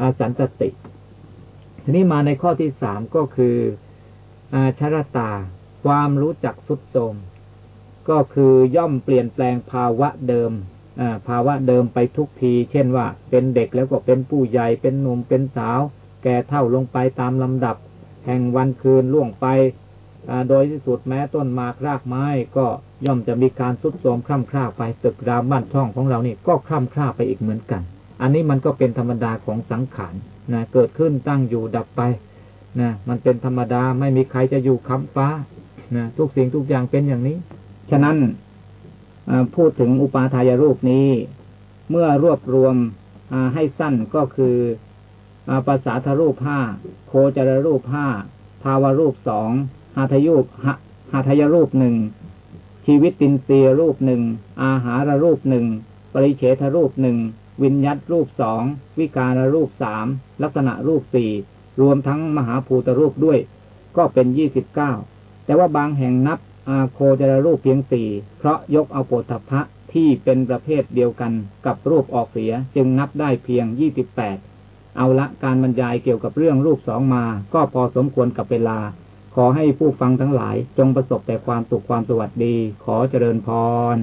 Speaker 2: อสันตติ ทีนี้มาในข้อที่สามก็คืออาชรตา ความรู้จักสุดโทมก็คือย่อมเปลี่ยนแปลงภาวะเดิมภาวะเดิมไปทุกที เช่นว่า เป็นเด็กแล้วก็เป็นผู้ใหญ่เป็นหนุ่มเป็นสาว แก่เท่าลงไปตามลำดับ แห่งวันคืนล่วงไป โดยที่สุดแม้ต้นมากรากไม้ก็ย่อมจะมีการสุดโทรมคล่ำคร่าไปตึกรามบ้านช่องของเรานี่ก็คล่ำคร่าไปอีกเหมือนกัน อันนี้มันก็เป็นธรรมดาของสังขารนะเกิดขึ้นตั้งอยู่ดับไปนะมันเป็นธรรมดาไม่มีใครจะอยู่คำฟ้านะทุกสิ่งทุกอย่างเป็นอย่างนี้ ฉะนั้นพูดถึงอุปาทายรูปนี้ เมื่อรวบรวมให้สั้นก็คือภาษาทรูปห้าโคจรรูปห้าภาวรูปสอง หาทยุหาทยรูปหนึ่ง ชีวิตตินเตียรูปหนึ่ง อาหารรูปหนึ่ง ปริเฉทรูปหนึ่ง วิญญัตรูปสอง วิการรูปสาม ลักษณะรูปสี่ รวมทั้งมหาภูตรูปด้วย ก็เป็นยี่สิบเก้า แต่ว่าบางแห่งนับอาโคจรรูปเพียงสี่ เพราะยกเอาโปธพะที่เป็นประเภทเดียวกันกับรูปออกเสียจึงนับได้เพียงยี่สิบแปดเอาละการบรรยายเกี่ยวกับเรื่องรูปสองมา ก็พอสมควรกับเวลา ขอให้ผู้ฟังทั้งหลายจงประสบแต่ความสุขความสวัสดี ขอเจริญพร